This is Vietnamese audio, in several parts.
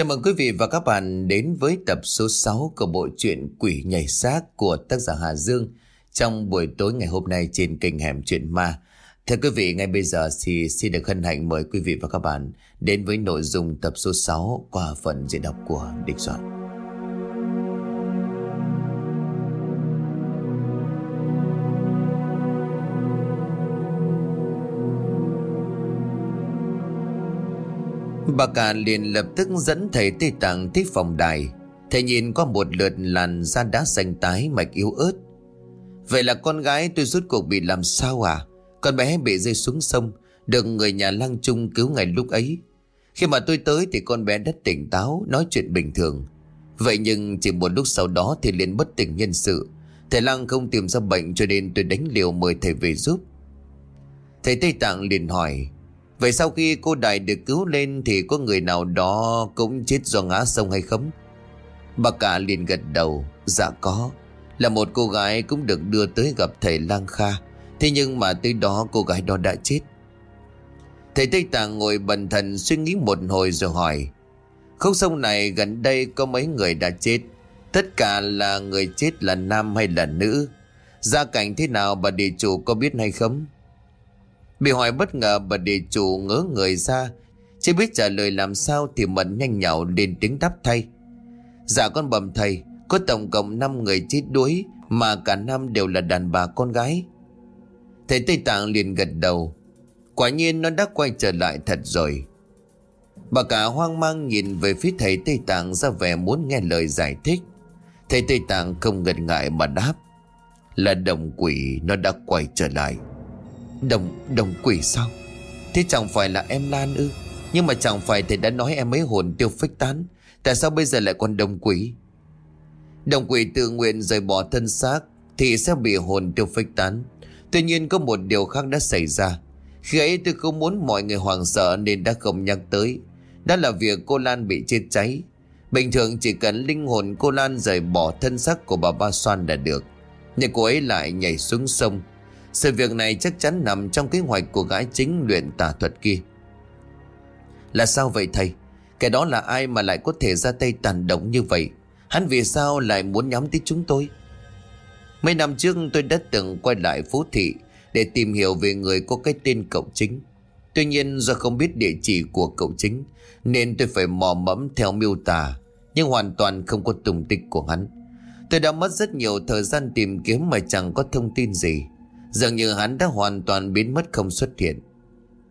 Chào mừng quý vị và các bạn đến với tập số 6 của bộ truyện Quỷ nhảy xác của tác giả Hà Dương trong buổi tối ngày hôm nay trên kênh Hẻm Chuyện Ma. Thưa quý vị, ngay bây giờ thì xin được hân hạnh mời quý vị và các bạn đến với nội dung tập số 6 qua phần diễn đọc của Địch Soạn. Bà cả liền lập tức dẫn thầy Tây Tạng tới phòng đài. Thầy nhìn qua một lượt làn da đá xanh tái mạch yếu ớt. Vậy là con gái tôi rút cuộc bị làm sao à? Con bé bị rơi xuống sông, Được người nhà lang trung cứu ngày lúc ấy. Khi mà tôi tới thì con bé đã tỉnh táo, Nói chuyện bình thường. Vậy nhưng chỉ một lúc sau đó thì liền bất tỉnh nhân sự. Thầy lang không tìm ra bệnh cho nên tôi đánh liều mời thầy về giúp. Thầy Tây Tạng liền hỏi Vậy sau khi cô Đại được cứu lên Thì có người nào đó cũng chết do ngã sông hay không? Bà cả liền gật đầu Dạ có. Là một cô gái cũng được đưa tới gặp thầy Lang Kha. Thế nhưng mà tới đó cô gái đó đã chết. Thầy Tây Tạng ngồi bần thần suy nghĩ một hồi rồi hỏi, Khúc sông này gần đây có mấy người đã chết? Tất cả là người chết là nam hay là nữ? Gia cảnh thế nào? Bà địa chủ có biết hay không? Bị hỏi bất ngờ bà địa chủ ngỡ người ra Chưa biết trả lời làm sao thì mẫn nhanh nhảu lên tiếng đáp thay. Dạ con bẩm thầy, Có tổng cộng 5 người chết đuối Mà cả năm đều là đàn bà con gái. Thầy Tây Tạng liền gật đầu. Quả nhiên nó đã quay trở lại thật rồi. Bà cả hoang mang nhìn về phía thầy Tây Tạng ra vẻ muốn nghe lời giải thích. Thầy Tây Tạng không ngần ngại mà đáp. Là đồng quỷ, nó đã quay trở lại. Đồng, đồng quỷ sao? Thế chẳng phải là em Lan ư? Nhưng mà chẳng phải thầy đã nói em ấy hồn tiêu phách tán. Tại sao bây giờ lại còn đồng quỷ? Đồng quỷ tự nguyện rời bỏ thân xác Thì sẽ bị hồn tiêu phách tán. Tuy nhiên có một điều khác đã xảy ra. Khi ấy tôi không muốn mọi người hoảng sợ Nên đã không nhắc tới. Đó là việc cô Lan bị chết cháy. Bình thường chỉ cần linh hồn cô Lan rời bỏ thân xác của bà Ba Soan là được. Nhưng cô ấy lại nhảy xuống sông sự việc này chắc chắn nằm trong kế hoạch của gái chính luyện tà thuật kia. Là sao vậy thầy? Cái đó là ai mà lại có thể ra tay tàn động như vậy? Hắn vì sao lại muốn nhắm tới chúng tôi? Mấy năm trước tôi đã từng quay lại phố Thị Để tìm hiểu về người có cái tên cậu chính. Tuy nhiên do không biết địa chỉ của cậu chính, Nên tôi phải mò mẫm theo miêu tả, Nhưng hoàn toàn không có tung tích của hắn. Tôi đã mất rất nhiều thời gian tìm kiếm mà chẳng có thông tin gì. Dường như hắn đã hoàn toàn biến mất không xuất hiện.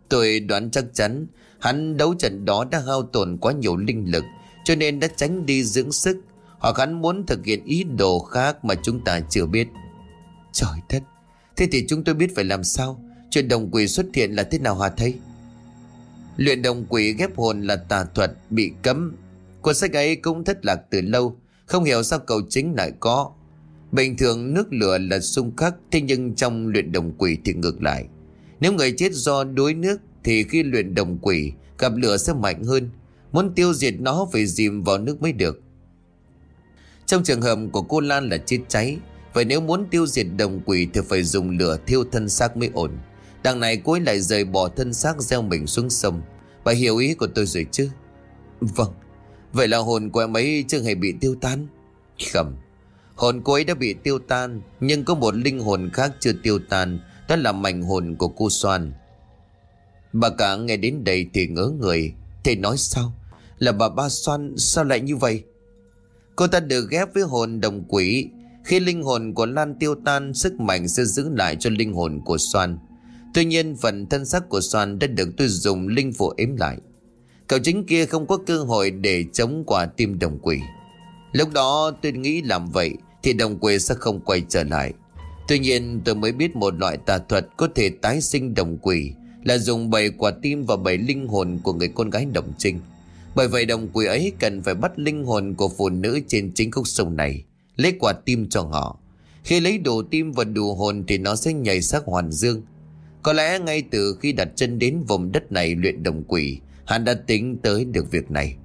Tôi đoán chắc chắn, Hắn đấu trận đó đã hao tổn quá nhiều linh lực, Cho nên đã tránh đi dưỡng sức, Hoặc hắn muốn thực hiện ý đồ khác mà chúng ta chưa biết. Trời đất! Thế thì chúng tôi biết phải làm sao? Chuyện đồng quỷ xuất hiện là thế nào hả thầy? Luyện đồng quỷ ghép hồn là tà thuật Bị cấm. Cuốn sách ấy cũng thất lạc từ lâu, Không hiểu sao cầu chính lại có. Bình thường nước lửa là xung khắc, Thế nhưng trong luyện đồng quỷ thì ngược lại. Nếu người chết do đuối nước Thì khi luyện đồng quỷ, Gặp lửa sẽ mạnh hơn. Muốn tiêu diệt nó phải dìm vào nước mới được. Trong trường hợp của cô Lan là chết cháy, Vậy nếu muốn tiêu diệt đồng quỷ Thì phải dùng lửa thiêu thân xác mới ổn. Đằng này cô ấy lại rời bỏ thân xác gieo mình xuống sông. Bà hiểu ý của tôi rồi chứ? Vâng. Vậy là hồn của em ấy chưa hề bị tiêu tan? Khẩm. Hồn cô ấy đã bị tiêu tan, Nhưng có một linh hồn khác chưa tiêu tan, Đó là mảnh hồn của cô Soan. Bà cả nghe đến đây thì ngỡ người Thầy nói sao? Là bà ba Soan, sao lại như vậy? Cô ta được ghép với hồn đồng quỷ. Khi linh hồn của Lan tiêu tan, Sức mạnh sẽ giữ lại cho linh hồn của Soan. Tuy nhiên, phần thân xác của Soan đã được tôi dùng linh phù ếm lại. Cậu chính kia không có cơ hội để chống quả tim đồng quỷ. Lúc đó, tôi nghĩ làm vậy thì đồng quỷ sẽ không quay trở lại. Tuy nhiên tôi mới biết một loại tà thuật có thể tái sinh đồng quỷ là dùng bảy quả tim và bảy linh hồn của người con gái đồng trinh. Bởi vậy đồng quỷ ấy cần phải bắt linh hồn của phụ nữ trên chính khúc sông này, lấy quả tim cho họ. Khi lấy đủ tim và đủ hồn thì nó sẽ nhảy sắc hoàn dương. Có lẽ ngay từ khi đặt chân đến vùng đất này luyện đồng quỷ, hắn đã tính tới được việc này.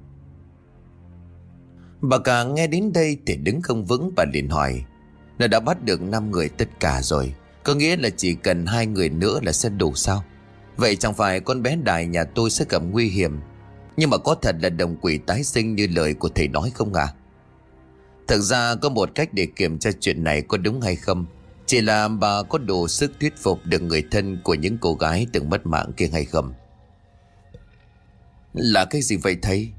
Bà cả nghe đến đây thì đứng không vững và liền hỏi, Nó đã bắt được 5 người tất cả rồi, Có nghĩa là chỉ cần hai người nữa là sẽ đủ sao? Vậy chẳng phải con bé đại nhà tôi sẽ gặp nguy hiểm, Nhưng mà có thật là đồng quỷ tái sinh như lời của thầy nói không à Thực ra có một cách để kiểm tra chuyện này có đúng hay không, Chỉ là bà có đủ sức thuyết phục được người thân của những cô gái từng mất mạng kia hay không. Là cái gì vậy thầy?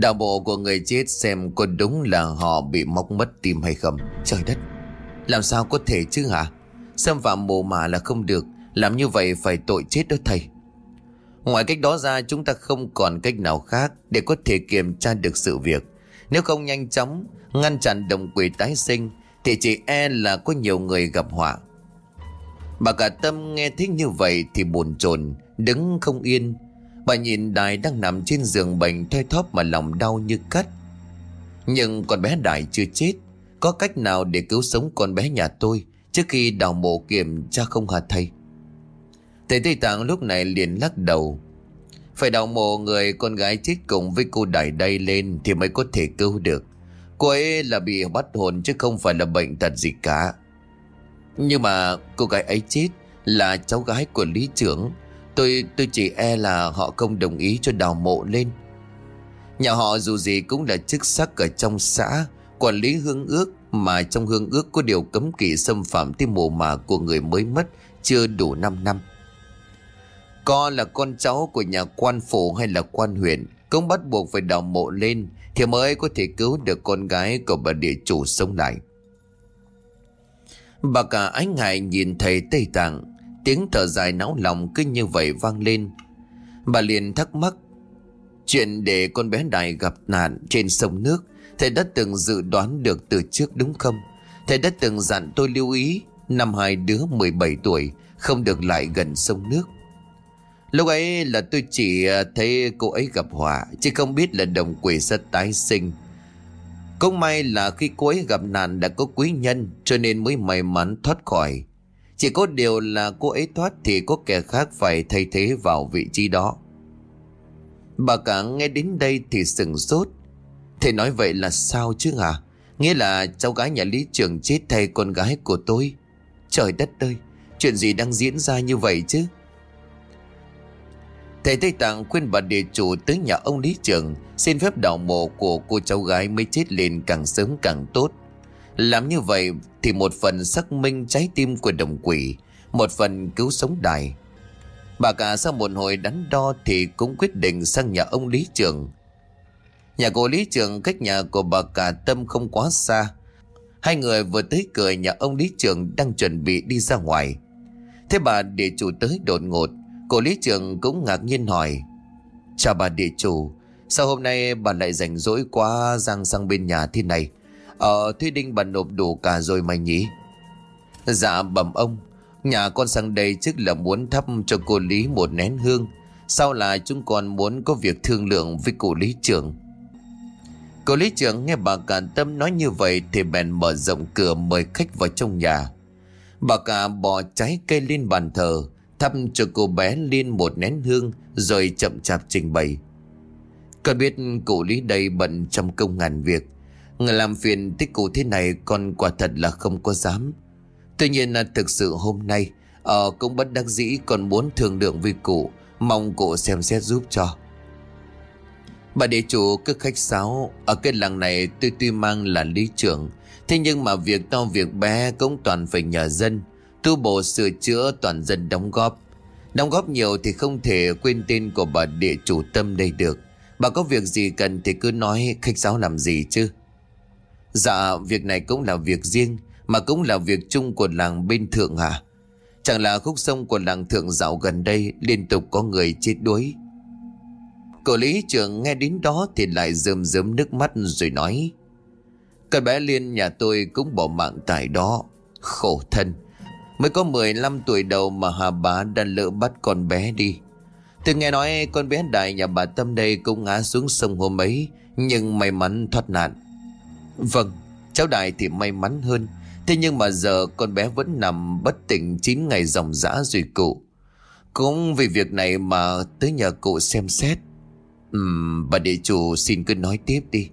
Đạo bộ của người chết xem có đúng là họ bị móc mất tim hay không. Trời đất, Làm sao có thể chứ hả? Xâm phạm mồ mả là không được, Làm như vậy phải tội chết đó thầy. Ngoài cách đó ra, chúng ta không còn cách nào khác Để có thể kiểm tra được sự việc. Nếu không nhanh chóng Ngăn chặn đồng quỷ tái sinh, Thì chỉ e là có nhiều người gặp họa. Bà cả tâm nghe thích như vậy Thì buồn chồn, Đứng không yên Bà nhìn Đài đang nằm trên giường bệnh thoi thóp mà lòng đau như cắt. Nhưng con bé Đài chưa chết. Có cách nào để cứu sống con bé nhà tôi Trước khi đào mộ kiểm tra không hả thầy? Thầy Tây Tạng lúc này liền lắc đầu. Phải đào mộ người con gái chết cùng với cô Đài đây lên Thì mới có thể cứu được. Cô ấy là bị bắt hồn chứ không phải là bệnh tật gì cả. Nhưng mà cô gái ấy chết là cháu gái của lý trưởng. Tôi tôi chỉ e là họ không đồng ý cho đào mộ lên. Nhà họ dù gì cũng là chức sắc ở trong xã, Quản lý hương ước, Mà trong hương ước có điều cấm kỵ xâm phạm tới mồ mả của người mới mất Chưa đủ 5 năm. Có là con cháu của nhà quan phủ hay là quan huyện, Cũng bắt buộc phải đào mộ lên Thì mới có thể cứu được con gái của bà địa chủ sống lại. Bà cả ánh ngại nhìn thấy Tây Tạng Tiếng thở dài náo lòng cứ như vậy vang lên. Bà liền thắc mắc, Chuyện để con bé đài gặp nạn trên sông nước, Thầy đã từng dự đoán được từ trước đúng không? Thầy đã từng dặn tôi lưu ý, Năm hai đứa 17 tuổi Không được lại gần sông nước. Lúc ấy là tôi chỉ à, thấy cô ấy gặp họa, Chứ không biết là đồng quỷ sẽ tái sinh. Cũng may là khi cô ấy gặp nạn đã có quý nhân, Cho nên mới may mắn thoát khỏi chỉ có điều là cô ấy thoát thì có kẻ khác phải thay thế vào vị trí đó. Bà cả nghe đến đây thì sừng sốt. Thầy nói vậy là sao chứ hả? Nghĩa là cháu gái nhà lý trưởng chết thay con gái của tôi. Trời đất ơi, chuyện gì đang diễn ra như vậy chứ? Thầy Tây Tạng khuyên bà địa chủ tới nhà ông lý trưởng xin phép đào mộ của cô cháu gái mới chết lên càng sớm càng tốt. Làm như vậy thì một phần xác minh trái tim của đồng quỷ, một phần cứu sống đài. Bà cả sau một hồi đắn đo thì cũng quyết định sang nhà ông Lý Trường. Nhà của Lý Trường cách nhà của bà cả Tâm không quá xa. Hai người vừa tới cửa nhà ông Lý Trường đang chuẩn bị đi ra ngoài. Thế bà địa chủ tới đột ngột, cô Lý Trường cũng ngạc nhiên hỏi. Chào bà địa chủ, sao hôm nay bà lại rảnh rỗi quá giang sang bên nhà thế này? Ờ Thúy Đinh bà nộp đủ cả rồi mày nhỉ? Dạ bẩm ông. Nhà con sang đây trước là muốn thắp cho cô Lý một nén hương. Sau là chúng con muốn có việc thương lượng với cô Lý trưởng. Cô Lý trưởng nghe bà cả tâm nói như vậy Thì bèn mở rộng cửa mời khách vào trong nhà. Bà cả bỏ trái cây lên bàn thờ, Thắp cho cô bé Liên một nén hương Rồi chậm chạp trình bày. Cần biết cụ Lý đây bận trong công ngàn việc Người làm phiền tích cụ thế này Con quả thật là không có dám. Tuy nhiên là thực sự hôm nay Ở cũng bất đắc dĩ còn muốn thương lượng với cụ, Mong cụ xem xét giúp cho. Bà địa chủ cứ khách sáo, Ở cái làng này tôi tuy mang là lý trưởng, Thế nhưng mà việc to việc bé Cũng toàn phải nhờ dân, Tu bổ sửa chữa toàn dân đóng góp. Đóng góp nhiều thì không thể quên tên của bà địa chủ tâm đây được. Bà có việc gì cần thì cứ nói khách sáo làm gì chứ. Dạ việc này cũng là việc riêng, Mà cũng là việc chung của làng bên thượng hả? Chẳng là khúc sông của làng thượng dạo gần đây Liên tục có người chết đuối. Cổ lý trưởng nghe đến đó Thì lại rơm rớm nước mắt rồi nói, Con bé Liên, nhà tôi cũng bỏ mạng tại đó. Khổ thân, Mới có 15 tuổi đầu mà Hà Bá đã lỡ bắt con bé đi. Tôi nghe nói con bé đại nhà bà Tâm đây cũng ngã xuống sông hôm ấy, Nhưng may mắn thoát nạn. Vâng, cháu Đại thì may mắn hơn. Thế nhưng mà giờ con bé vẫn nằm bất tỉnh 9 ngày dòng dã rồi cụ. Cũng vì việc này mà tới nhờ cụ xem xét. Ừm, bà địa chủ xin cứ nói tiếp đi.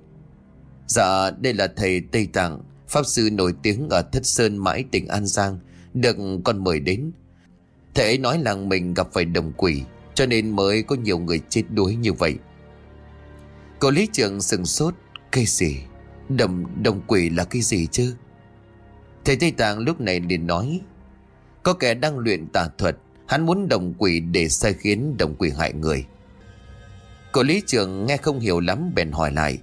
Dạ, đây là thầy Tây Tạng, Pháp sư nổi tiếng ở Thất Sơn mãi tỉnh An Giang, được con mời đến. Thầy ấy nói làng mình gặp phải đồng quỷ, cho nên mới có nhiều người chết đuối như vậy. Cô lý trưởng sừng sốt cây gì Đồng, đồng quỷ là cái gì chứ? Thầy Tây Tạng lúc này liền nói Có kẻ đang luyện tà thuật Hắn muốn đồng quỷ để sai khiến đồng quỷ hại người. Cô lý trưởng nghe không hiểu lắm bèn hỏi lại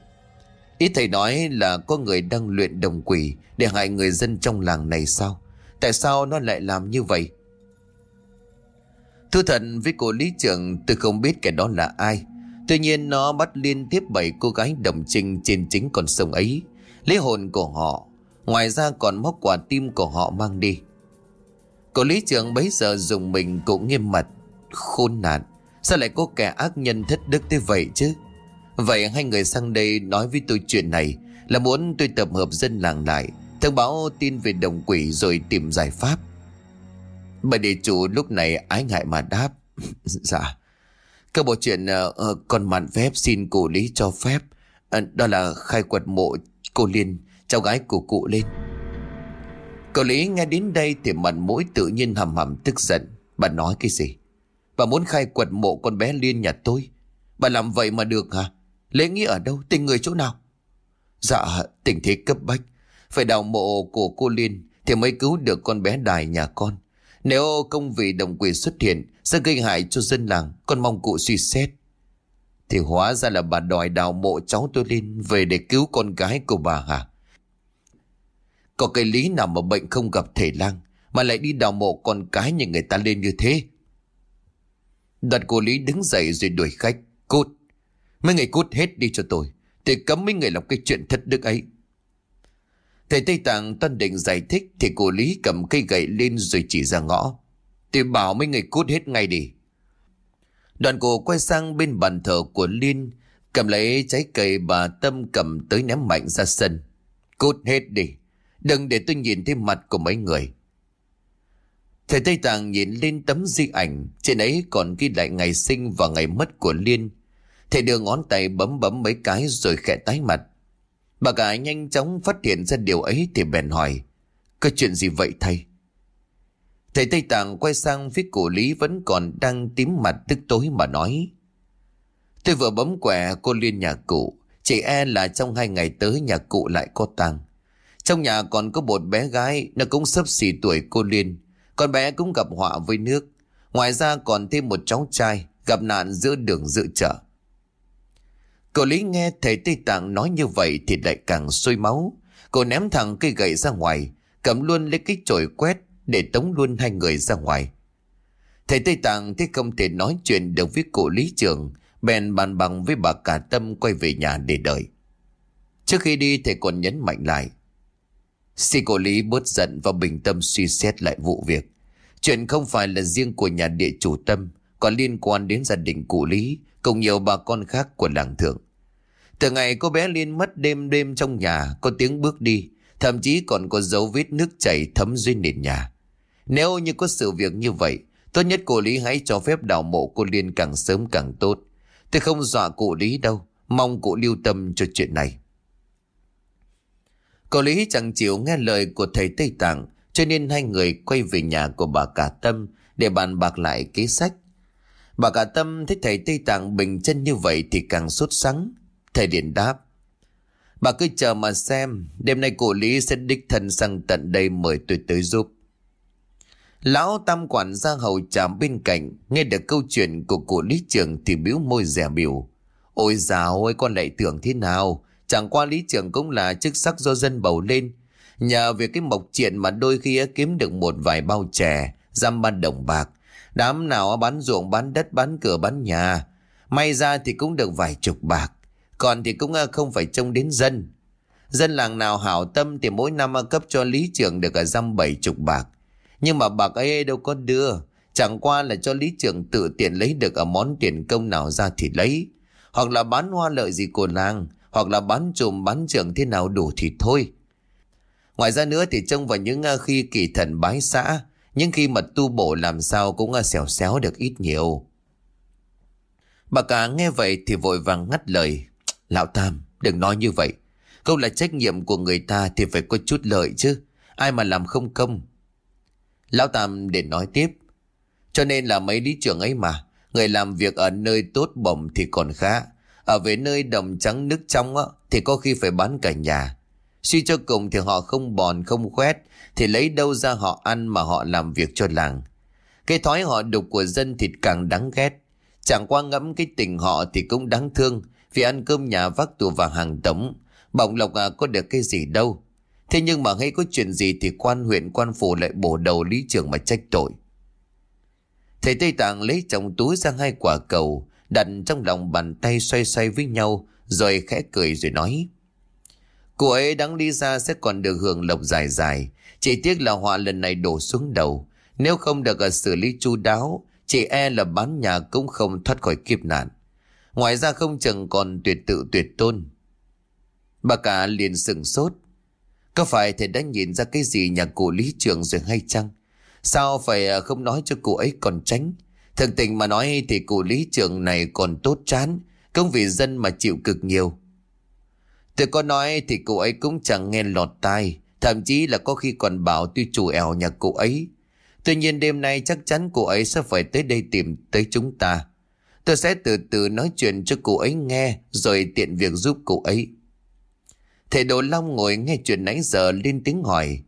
Ý thầy nói là có người đang luyện đồng quỷ Để hại người dân trong làng này sao? Tại sao nó lại làm như vậy? Thưa thật với cô lý trưởng tôi không biết kẻ đó là ai Tuy nhiên nó bắt liên tiếp bảy cô gái đồng trinh trên chính con sông ấy. Lấy hồn của họ, Ngoài ra còn móc quả tim của họ mang đi. Cô lý trưởng bấy giờ dùng mình cũng nghiêm mặt, Khôn nạn. Sao lại có kẻ ác nhân thất đức thế vậy chứ? Vậy hai người sang đây nói với tôi chuyện này Là muốn tôi tập hợp dân làng lại, Thông báo tin về đồng quỷ rồi tìm giải pháp. Bà địa chủ lúc này ái ngại mà đáp Dạ. Các bộ chuyện uh, ờ, ờ, còn mạn phép xin cụ lý cho phép. Uh, Đó là khai quật mộ cô Liên Cháu gái của cụ lên Cậu Lý nghe đến đây thì mặt mũi tự nhiên hầm hầm tức giận. Bà nói cái gì? Bà muốn khai quật mộ con bé Liên nhà tôi. Bà làm vậy mà được hả? Lễ nghĩa ở đâu? Tình người chỗ nào? Dạ tình thế cấp bách. Phải đào mộ của cô Liên Thì mới cứu được con bé đài nhà con. Nếu công vị đồng quỷ xuất hiện sẽ gây hại cho dân làng, Con mong cụ suy xét. Thì hóa ra là bà đòi đào mộ cháu tôi lên Về để cứu con gái của bà hả? Có cái lý nào mà bệnh không gặp thể lang, Mà lại đi đào mộ con cái như người ta lên như thế? Đoạn cô Lý đứng dậy rồi đuổi khách, Cút, Mấy người cút hết đi cho tôi Thì cấm mấy người làm cái chuyện thất đức ấy. Thầy Tây Tạng tân định giải thích Thì cô Lý cầm cây gậy lên rồi chỉ ra ngõ tôi bảo mấy người cút hết ngay đi. Đoàn cổ quay sang bên bàn thờ của Liên, Cầm lấy trái cây bà Tâm cầm tới ném mạnh ra sân. Cút hết đi, Đừng để tôi nhìn thấy mặt của mấy người. Thầy Tây Tạng nhìn lên tấm di ảnh, Trên ấy còn ghi lại ngày sinh và ngày mất của Liên. Thầy đưa ngón tay bấm bấm mấy cái rồi khẽ tái mặt. Bà cả nhanh chóng phát hiện ra điều ấy thì bèn hỏi, Có chuyện gì vậy thầy? Thầy Tây Tạng quay sang phía cổ Lý vẫn còn đang tím mặt tức tối mà nói Tôi vừa bấm quẻ cô Liên nhà cụ. Chỉ e là trong hai ngày tới nhà cụ lại có tang. Trong nhà còn có một bé gái Nó cũng sắp xỉ tuổi cô Liên. Con bé cũng gặp họa với nước. Ngoài ra còn thêm một cháu trai Gặp nạn giữa đường dự trở Cậu Lý nghe thầy Tây Tạng nói như vậy thì lại càng sôi máu. Cô ném thẳng cây gậy ra ngoài, cầm luôn lấy cái chổi quét để tống luôn hai người ra ngoài. Thầy Tây Tạng thấy không thể nói chuyện được với cụ Lý Trường, bèn bàn bằng với bà cả tâm quay về nhà để đợi. Trước khi đi thầy còn nhấn mạnh lại. Sĩ cổ Lý bớt giận và bình tâm suy xét lại vụ việc. Chuyện không phải là riêng của nhà địa chủ tâm, còn liên quan đến gia đình cụ Lý, cùng nhiều bà con khác của làng thượng. Từ ngày cô bé Liên mất đêm đêm trong nhà, có tiếng bước đi, thậm chí còn có dấu vết nước chảy thấm dưới nền nhà. Nếu như có sự việc như vậy, tốt nhất cô Lý hãy cho phép đào mộ cô Liên càng sớm càng tốt. Tôi không dọa cụ Lý đâu, mong cụ lưu tâm cho chuyện này. Cô Lý chẳng chịu nghe lời của thầy Tây Tạng, cho nên hai người quay về nhà của bà Cả Tâm để bàn bạc lại kế sách. Bà cả tâm thấy thầy Tây Tạng bình chân như vậy thì càng sốt sắng. Thầy điện đáp. Bà cứ chờ mà xem, đêm nay cụ Lý sẽ đích thân sang tận đây mời tôi tới giúp. Lão Tam quản gia hầu tràm bên cạnh, nghe được câu chuyện của cụ Lý Trường thì biếu môi rẻ biểu. Ôi dào ơi con lại tưởng thế nào, chẳng qua Lý Trường cũng là chức sắc do dân bầu lên. Nhờ việc cái mộc chuyện mà đôi khi kiếm được một vài bao chè, giam ban đồng bạc, Đám nào bán ruộng bán đất bán cửa bán nhà. May ra thì cũng được vài chục bạc. Còn thì cũng không phải trông đến dân. Dân làng nào hảo tâm thì mỗi năm cấp cho lý trưởng được à, ở dăm bảy chục bạc. Nhưng mà bạc ấy đâu có đưa Chẳng qua là cho lý trưởng tự tiện lấy được ở món tiền công nào ra thì lấy Hoặc là bán hoa lợi gì của làng Hoặc là bán trùm bán trưởng thế nào đủ thì thôi Ngoài ra nữa thì trông vào những à, khi kỳ thần bái xã những khi mà tu bổ làm sao cũng à, xèo xéo được ít nhiều. Bà cả nghe vậy thì vội vàng ngắt lời. Lão Tam, đừng nói như vậy. Câu là trách nhiệm của người ta thì phải có chút lợi chứ. Ai mà làm không công. Lão Tam để nói tiếp. Cho nên là mấy lý trưởng ấy mà. Người làm việc ở nơi tốt bổng thì còn khá. Ở về nơi đồng trắng nước trong á, thì có khi phải bán cả nhà. Suy cho cùng thì họ không bòn không khoét thì lấy đâu ra họ ăn mà họ làm việc cho làng. Cái thói họ đục của dân thì càng đáng ghét. Chẳng qua ngẫm cái tình họ thì cũng đáng thương vì ăn cơm nhà vác tù vàng hàng tống. Bọng lộc à có được cái gì đâu. Thế nhưng mà hay có chuyện gì thì quan huyện quan phủ lại bổ đầu lý trưởng mà trách tội. Thầy Tây Tạng lấy trong túi ra hai quả cầu, đặt trong lòng bàn tay xoay xoay với nhau, rồi khẽ cười rồi nói. Cô ấy đáng đi ra sẽ còn được hưởng lộc dài dài, chỉ tiếc là họa lần này đổ xuống đầu. Nếu không được ờ, xử lý chu đáo, chị e là bán nhà cũng không thoát khỏi kiếp nạn. Ngoài ra không chừng còn tuyệt tự tuyệt tôn. Bà cả liền sừng sốt. Có phải thầy đã nhìn ra cái gì nhà cụ lý trưởng rồi hay chăng? Sao phải à, không nói cho cụ ấy còn tránh? Thực tình mà nói thì cụ lý trưởng này còn tốt chán, công vì dân mà chịu cực nhiều. Tôi có nói thì cụ ấy cũng chẳng nghe lọt tai, thậm chí là có khi còn bảo tôi chủ ẻo nhà cụ ấy. Tuy nhiên đêm nay chắc chắn cụ ấy sẽ phải tới đây tìm tới chúng ta. Tôi sẽ từ từ nói chuyện cho cụ ấy nghe rồi tiện việc giúp cụ ấy. Thầy Đồ Long ngồi nghe chuyện nãy giờ lên tiếng hỏi.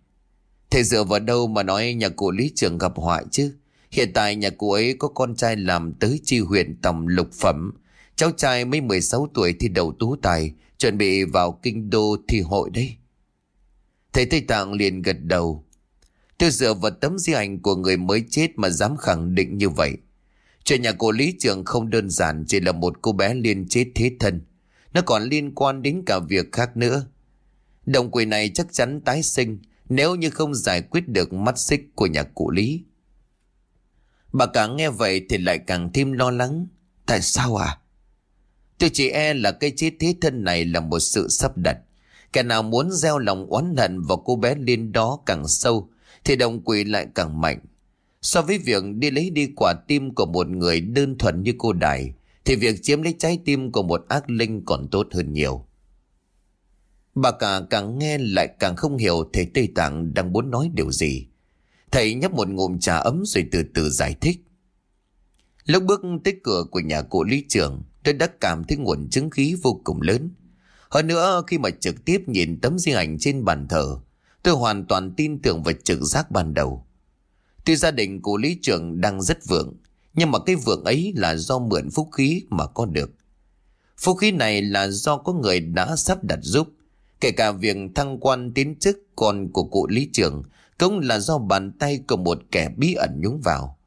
Thầy dựa vào đâu mà nói nhà cụ Lý Trường gặp họa chứ? Hiện tại nhà cụ ấy có con trai làm tới chi huyện tầm lục phẩm. Cháu trai mới 16 tuổi thì đầu tú tài, chuẩn bị vào kinh đô thi hội đấy. Thầy Tây Tạng liền gật đầu. Tôi dựa vào tấm di ảnh của người mới chết mà dám khẳng định như vậy. Chuyện nhà cô Lý Trường không đơn giản chỉ là một cô bé liên chết thế thân. Nó còn liên quan đến cả việc khác nữa. Đồng quỷ này chắc chắn tái sinh, nếu như không giải quyết được mắt xích của nhà cụ Lý. Bà cả nghe vậy thì lại càng thêm lo lắng. Tại sao à? Tôi chỉ e là cái chết thế thân này là một sự sắp đặt. Kẻ nào muốn gieo lòng oán hận vào cô bé Liên đó càng sâu, thì đồng quỷ lại càng mạnh. So với việc đi lấy đi quả tim của một người đơn thuần như cô Đài, thì việc chiếm lấy trái tim của một ác linh còn tốt hơn nhiều. Bà cả càng nghe lại càng không hiểu thầy Tây Tạng đang muốn nói điều gì. Thầy nhấp một ngụm trà ấm rồi từ từ giải thích. Lúc bước tới cửa của nhà cụ lý trưởng, tôi đã cảm thấy nguồn chứng khí vô cùng lớn. Hơn nữa khi mà trực tiếp nhìn tấm di ảnh trên bàn thờ, tôi hoàn toàn tin tưởng vào trực giác ban đầu. Tuy gia đình của lý trưởng đang rất vượng, nhưng mà cái vượng ấy là do mượn phúc khí mà có được. Phúc khí này là do có người đã sắp đặt giúp, kể cả việc thăng quan tiến chức con của cụ lý trưởng cũng là do bàn tay của một kẻ bí ẩn nhúng vào.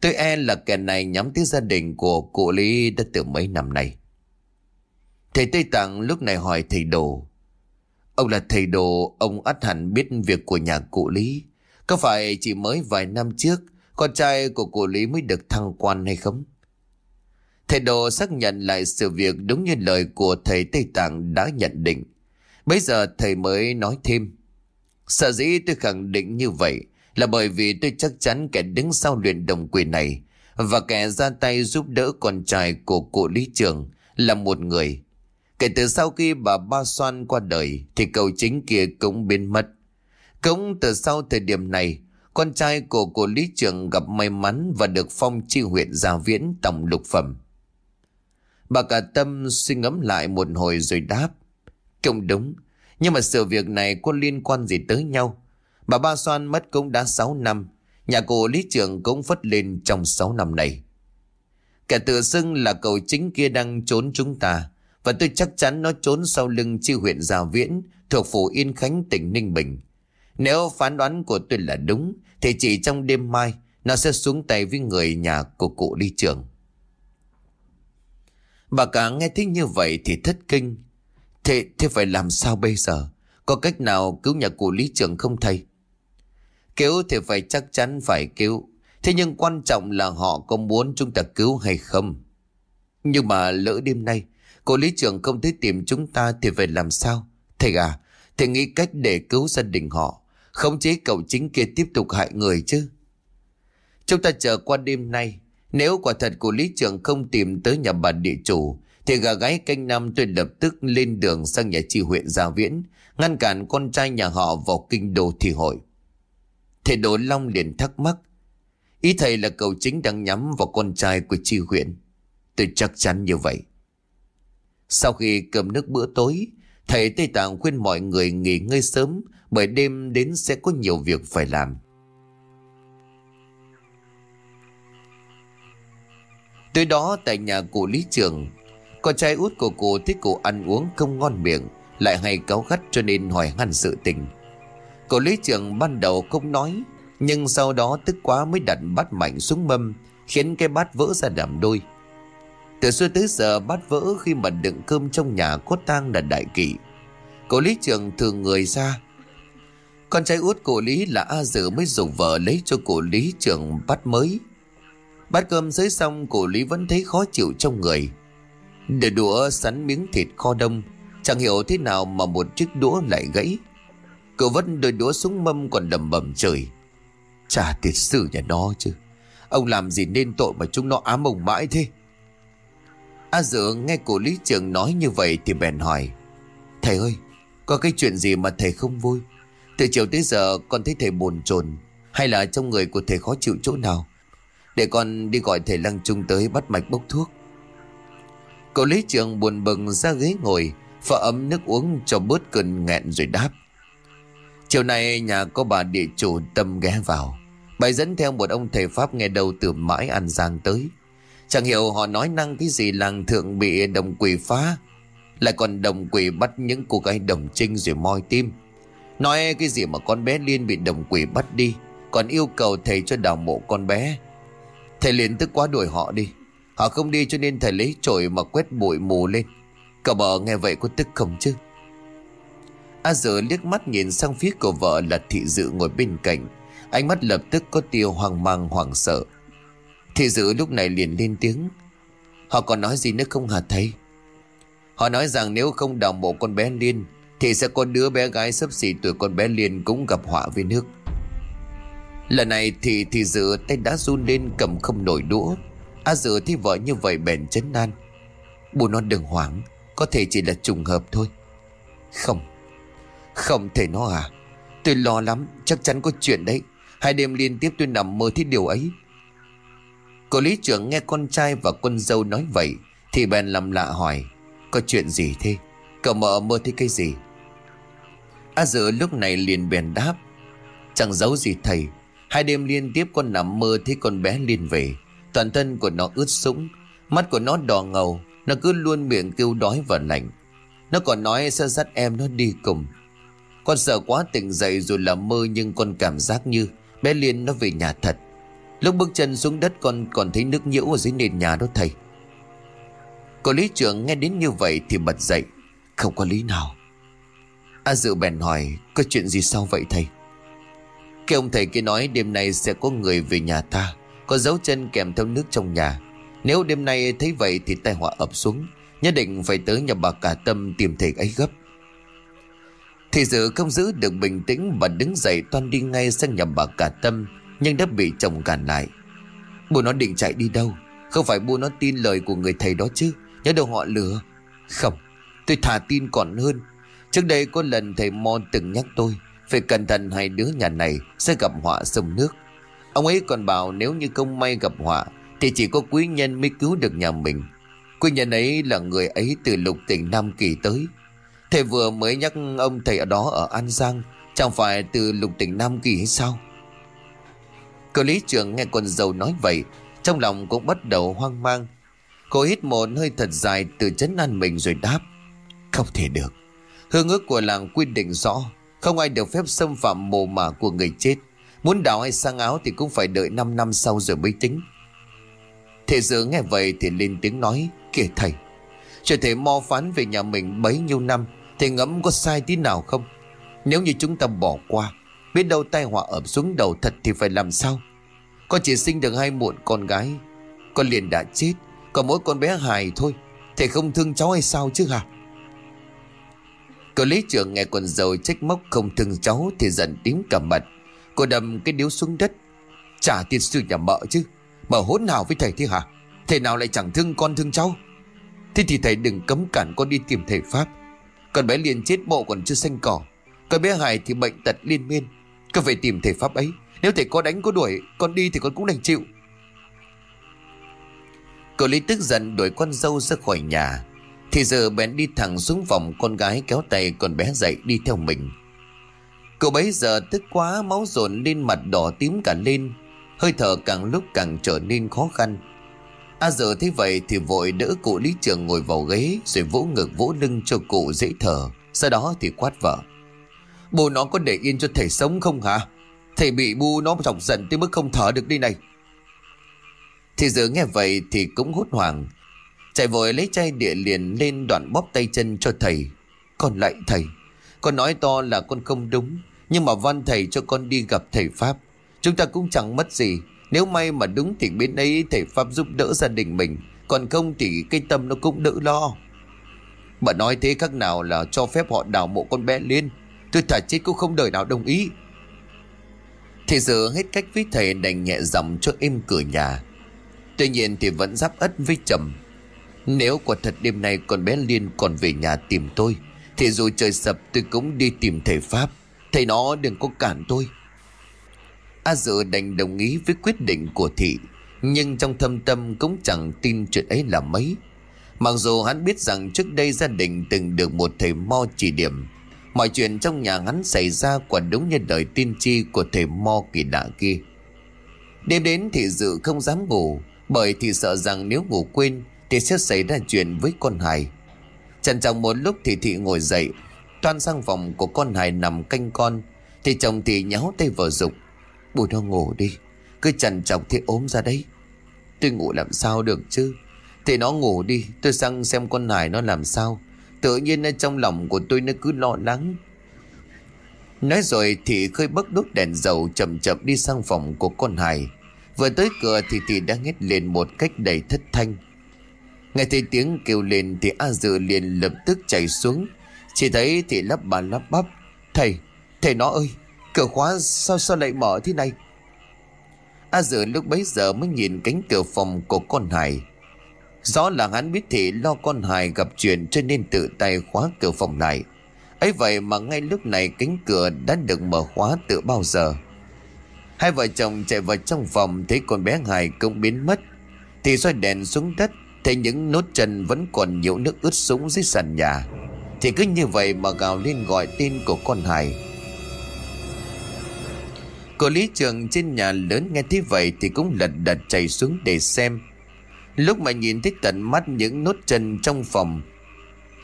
Tôi e là kẻ này nhắm tới gia đình của cụ Lý đã từ mấy năm nay. Thầy Tây Tạng lúc này hỏi thầy Đồ. Ông là thầy Đồ, ông ắt hẳn biết việc của nhà cụ Lý. Có phải chỉ mới vài năm trước, con trai của cụ Lý mới được thăng quan hay không? Thầy Đồ xác nhận lại sự việc đúng như lời của thầy Tây Tạng đã nhận định. Bây giờ thầy mới nói thêm. Sợ dĩ tôi khẳng định như vậy là bởi vì tôi chắc chắn kẻ đứng sau luyện đồng quyền này và kẻ ra tay giúp đỡ con trai của cụ lý trường là một người. Kể từ sau khi bà Ba Soan qua đời thì cầu chính kia cũng biến mất. Cũng từ sau thời điểm này, con trai của cụ lý trường gặp may mắn và được phong chi huyện Gia Viễn tổng lục phẩm. Bà cả tâm suy ngẫm lại một hồi rồi đáp cũng đúng, nhưng mà sự việc này có liên quan gì tới nhau? Bà Ba Soan mất cũng đã 6 năm. Nhà cổ lý trưởng cũng phất lên trong 6 năm này. Kẻ tự xưng là cầu chính kia đang trốn chúng ta. Và tôi chắc chắn nó trốn sau lưng chi huyện Gia Viễn thuộc phủ Yên Khánh tỉnh Ninh Bình. Nếu phán đoán của tôi là đúng thì chỉ trong đêm mai nó sẽ xuống tay với người nhà của cụ lý trưởng. Bà cả nghe thích như vậy thì thất kinh. Thế, thế phải làm sao bây giờ? Có cách nào cứu nhà cụ lý trưởng không thầy? Cứu thì phải chắc chắn phải cứu. Thế nhưng quan trọng là họ có muốn chúng ta cứu hay không? Nhưng mà lỡ đêm nay, cô lý trưởng không thấy tìm chúng ta thì phải làm sao? Thầy à, thầy nghĩ cách để cứu gia đình họ. Không chế cậu chính kia tiếp tục hại người chứ. Chúng ta chờ qua đêm nay. Nếu quả thật của lý trưởng không tìm tới nhà bà địa chủ, thì gà gái canh năm tôi lập tức lên đường sang nhà chi huyện Gia Viễn, ngăn cản con trai nhà họ vào kinh đô thi hội. Thầy Đỗ Long liền thắc mắc. Ý thầy là cầu chính đang nhắm vào con trai của chi huyện. Tôi chắc chắn như vậy. Sau khi cầm nước bữa tối, thầy Tây Tạng khuyên mọi người nghỉ ngơi sớm bởi đêm đến sẽ có nhiều việc phải làm. Tới đó tại nhà cụ Lý Trường, con trai út của cô thích cô ăn uống không ngon miệng, lại hay cáu gắt cho nên hỏi han sự tình. Cậu Lý Trường ban đầu không nói, nhưng sau đó tức quá mới đặt bát mạnh xuống mâm, khiến cái bát vỡ ra đầm đôi. Từ xưa tới giờ bát vỡ khi mà đựng cơm trong nhà cốt tang là đại kỵ. Cậu Lý Trường thường người ra. Con trai út của Lý là A Dự mới dùng vợ lấy cho cổ Lý Trường bát mới. Bát cơm dưới xong cổ Lý vẫn thấy khó chịu trong người để đũa sắn miếng thịt kho đông, Chẳng hiểu thế nào mà một chiếc đũa lại gãy. Cậu vất đôi đũa xuống mâm còn đầm bầm trời. Chả tiệt sử nhà nó chứ. Ông làm gì nên tội mà chúng nó ám ông mãi thế? A dựa nghe cổ lý trường nói như vậy thì bèn hỏi. Thầy ơi, Có cái chuyện gì mà thầy không vui? Từ chiều tới giờ con thấy thầy buồn chồn, Hay là trong người của thầy khó chịu chỗ nào? Để con đi gọi thầy Lăng Trung tới bắt mạch bốc thuốc. Cậu lý trường buồn bừng ra ghế ngồi Phở ấm nước uống cho bớt cơn nghẹn rồi đáp. Chiều nay nhà có bà địa chủ tâm ghé vào. Bà dẫn theo một ông thầy Pháp nghe đầu từ mãi An Giang tới. Chẳng hiểu họ nói năng cái gì làng thượng bị đồng quỷ phá, Lại còn đồng quỷ bắt những cô gái đồng trinh rồi moi tim. Nói cái gì mà con bé Liên bị đồng quỷ bắt đi, Còn yêu cầu thầy cho đào mộ con bé. Thầy liền tức quá đuổi họ đi. Họ không đi cho nên thầy lấy chổi mà quét bụi mù lên. Cậu bờ nghe vậy có tức không chứ? A dở liếc mắt nhìn sang phía của vợ là thị dự ngồi bên cạnh. Ánh mắt lập tức có tiêu hoang mang, hoảng sợ. Thị dự lúc này liền lên tiếng. Họ còn nói gì nữa không hả thầy? Họ nói rằng nếu không đào mộ con bé Liên, Thì sẽ có đứa bé gái sắp xỉ tuổi con bé Liên cũng gặp họa với nước. Lần này thì thị dự tay đã run lên cầm không nổi đũa. A dự thì vợ như vậy bèn chấn an. Bố nó đừng hoảng, Có thể chỉ là trùng hợp thôi. Không Không thể nó à. Tôi lo lắm, chắc chắn có chuyện đấy. Hai đêm liên tiếp tôi nằm mơ thấy điều ấy. Cô lý trưởng nghe con trai và con dâu nói vậy, Thì bèn làm lạ hỏi, Có chuyện gì thế? Cậu mợ mơ thấy cái gì? A dự lúc này liền bèn đáp, Chẳng giấu gì thầy. Hai đêm liên tiếp con nằm mơ thấy con bé liên về. Toàn thân của nó ướt sũng, Mắt của nó đỏ ngầu, Nó cứ luôn miệng kêu đói và lạnh. Nó còn nói sẽ dắt em nó đi cùng. Con sợ quá tỉnh dậy rồi là mơ Nhưng con cảm giác như Bé Liên nó về nhà thật. Lúc bước chân xuống đất con còn thấy nước nhiễu ở dưới nền nhà đó thầy. Cô lý trưởng nghe đến như vậy thì bật dậy. Không có lý nào. A dự bèn hỏi, Có chuyện gì sao vậy thầy? Cái ông thầy kia nói đêm nay sẽ có người về nhà ta. Có dấu chân kèm theo nước trong nhà. Nếu đêm nay thấy vậy thì tai họa ập xuống, Nhất định phải tới nhà bà cả tâm tìm thầy ấy gấp. Thì dự không giữ được bình tĩnh Và đứng dậy toan đi ngay sang nhà bà cả tâm, Nhưng đã bị chồng cản lại. Bố nó định chạy đi đâu? Không phải bố nó tin lời của người thầy đó chứ? Nhớ đâu họ lừa. Không, tôi thả tin còn hơn. Trước đây có lần thầy Mo từng nhắc tôi, phải cẩn thận hai đứa nhà này sẽ gặp họa sông nước. Ông ấy còn bảo nếu như không may gặp họa, thì chỉ có quý nhân mới cứu được nhà mình. Quý nhân ấy là người ấy từ lục tỉnh Nam Kỳ tới. Thầy vừa mới nhắc ông thầy ở đó ở An Giang, Chẳng phải từ lục tỉnh Nam Kỳ hay sao Cô lý trưởng nghe con dâu nói vậy, Trong lòng cũng bắt đầu hoang mang Cô hít một hơi thật dài từ chấn an mình rồi đáp, Không thể được Hương ước của làng quy định rõ, không ai được phép xâm phạm mồ mả của người chết Muốn đào hay sang áo thì cũng phải đợi 5 năm sau rồi mới tính. Thế giữa nghe vậy thì lên tiếng nói, Kìa thầy Cho thầy mo phán về nhà mình bấy nhiêu năm, Thầy ngẫm có sai tí nào không? Nếu như chúng ta bỏ qua, Biết đâu tai họa ập xuống đầu thật thì phải làm sao? Con chỉ sinh được hai muộn con gái, Con liền đã chết, Còn mỗi con bé hài thôi, Thầy không thương cháu hay sao chứ hả? Cậu lý trưởng nghe con dâu trách móc không thương cháu Thì giận tím cả mặt. Cô đâm cái điếu xuống đất. Trả tiền sư nhà mợ chứ. Mợ hỗn nào với thầy thế hả? Thầy nào lại chẳng thương con thương cháu? Thế thì thầy đừng cấm cản con đi tìm thầy Pháp. Con bé liền chết bộ còn chưa xanh cỏ. Con bé Hải thì bệnh tật liên miên. Cứ phải tìm thầy Pháp ấy. Nếu thầy có đánh có đuổi, Con đi thì con cũng đành chịu. Cậu Lý tức giận đuổi con dâu ra khỏi nhà. Thì giờ bèn đi thẳng xuống phòng con gái kéo tay con bé dậy đi theo mình. Cậu bấy giờ tức quá, máu dồn lên mặt đỏ tím cả lên. Hơi thở càng lúc càng trở nên khó khăn. A à giờ thấy vậy thì vội đỡ cụ lý trường ngồi vào ghế, Rồi vỗ ngực, vỗ lưng cho cụ dễ thở. Sau đó thì quát vợ. Bố nó có để yên cho thầy sống không hả? Thầy bị bu nó chọc giận tới mức không thở được đi này. Thì giờ nghe vậy thì cũng hốt hoảng. Chạy vội lấy chai địa liền lên đoạn bóp tay chân cho thầy. Con lại thầy, Con nói to là con không đúng. Nhưng mà văn thầy cho con đi gặp thầy Pháp. Chúng ta cũng chẳng mất gì. Nếu may mà đúng thì bên ấy thầy Pháp giúp đỡ gia đình mình. Còn không thì cái tâm nó cũng đỡ lo. Bà nói thế khác nào là cho phép họ đào mộ con bé liên. Tôi thả chết cũng không đời nào đồng ý. Thì giờ hết cách với thầy đành nhẹ giọng cho im cửa nhà. Tuy nhiên thì vẫn giáp ất với trầm. Nếu quả thật đêm nay con bé Liên còn về nhà tìm tôi, Thì dù trời sập tôi cũng đi tìm thầy Pháp. Thầy nó đừng có cản tôi. A dự đành đồng ý với quyết định của thị, Nhưng trong thâm tâm cũng chẳng tin chuyện ấy là mấy. Mặc dù hắn biết rằng trước đây gia đình từng được một thầy mo chỉ điểm, Mọi chuyện trong nhà hắn xảy ra quả đúng như đời tiên tri của thầy mo kỳ lạ kia. Đêm đến thì dự không dám ngủ, Bởi thì sợ rằng nếu ngủ quên Thì sẽ xảy ra chuyện với con hài. Chẳng chẳng một lúc thì thị ngồi dậy Toan sang phòng của con hài nằm canh con. Thì chồng thì nháo tay vào dục. Bùi nó ngủ đi. Cứ chằn chọc thì ốm ra đấy. Tôi ngủ làm sao được chứ? Thì nó ngủ đi, Tôi sang xem con hài nó làm sao. Tự nhiên trong lòng của tôi nó cứ lo lắng. Nói rồi thì khơi bấc đốt đèn dầu chậm chậm đi sang phòng của con hài. Vừa tới cửa thì thì đang hét lên một cách đầy thất thanh. Nghe thấy tiếng kêu lên thì A Dự liền lập tức chạy xuống. Chỉ thấy thì lắp bà lắp bắp Thầy, thầy nó ơi Cửa khóa sao sao lại mở thế này A Dự lúc bấy giờ mới nhìn cánh cửa phòng của con Hải Rõ là hắn biết thị lo con Hải gặp chuyện cho nên tự tay khóa cửa phòng lại. ấy vậy mà ngay lúc này cánh cửa đã được mở khóa từ bao giờ. Hai vợ chồng chạy vào trong phòng thấy con bé Hải cũng biến mất. Thì xoay đèn xuống đất thấy những nốt chân vẫn còn nhiều nước ướt sũng dưới sàn nhà. Thì cứ như vậy mà gào lên gọi tên của con Hải. Cô lý trường trên nhà lớn nghe thấy vậy thì cũng lật đật chạy xuống để xem. Lúc mà nhìn thấy tận mắt những nốt chân trong phòng,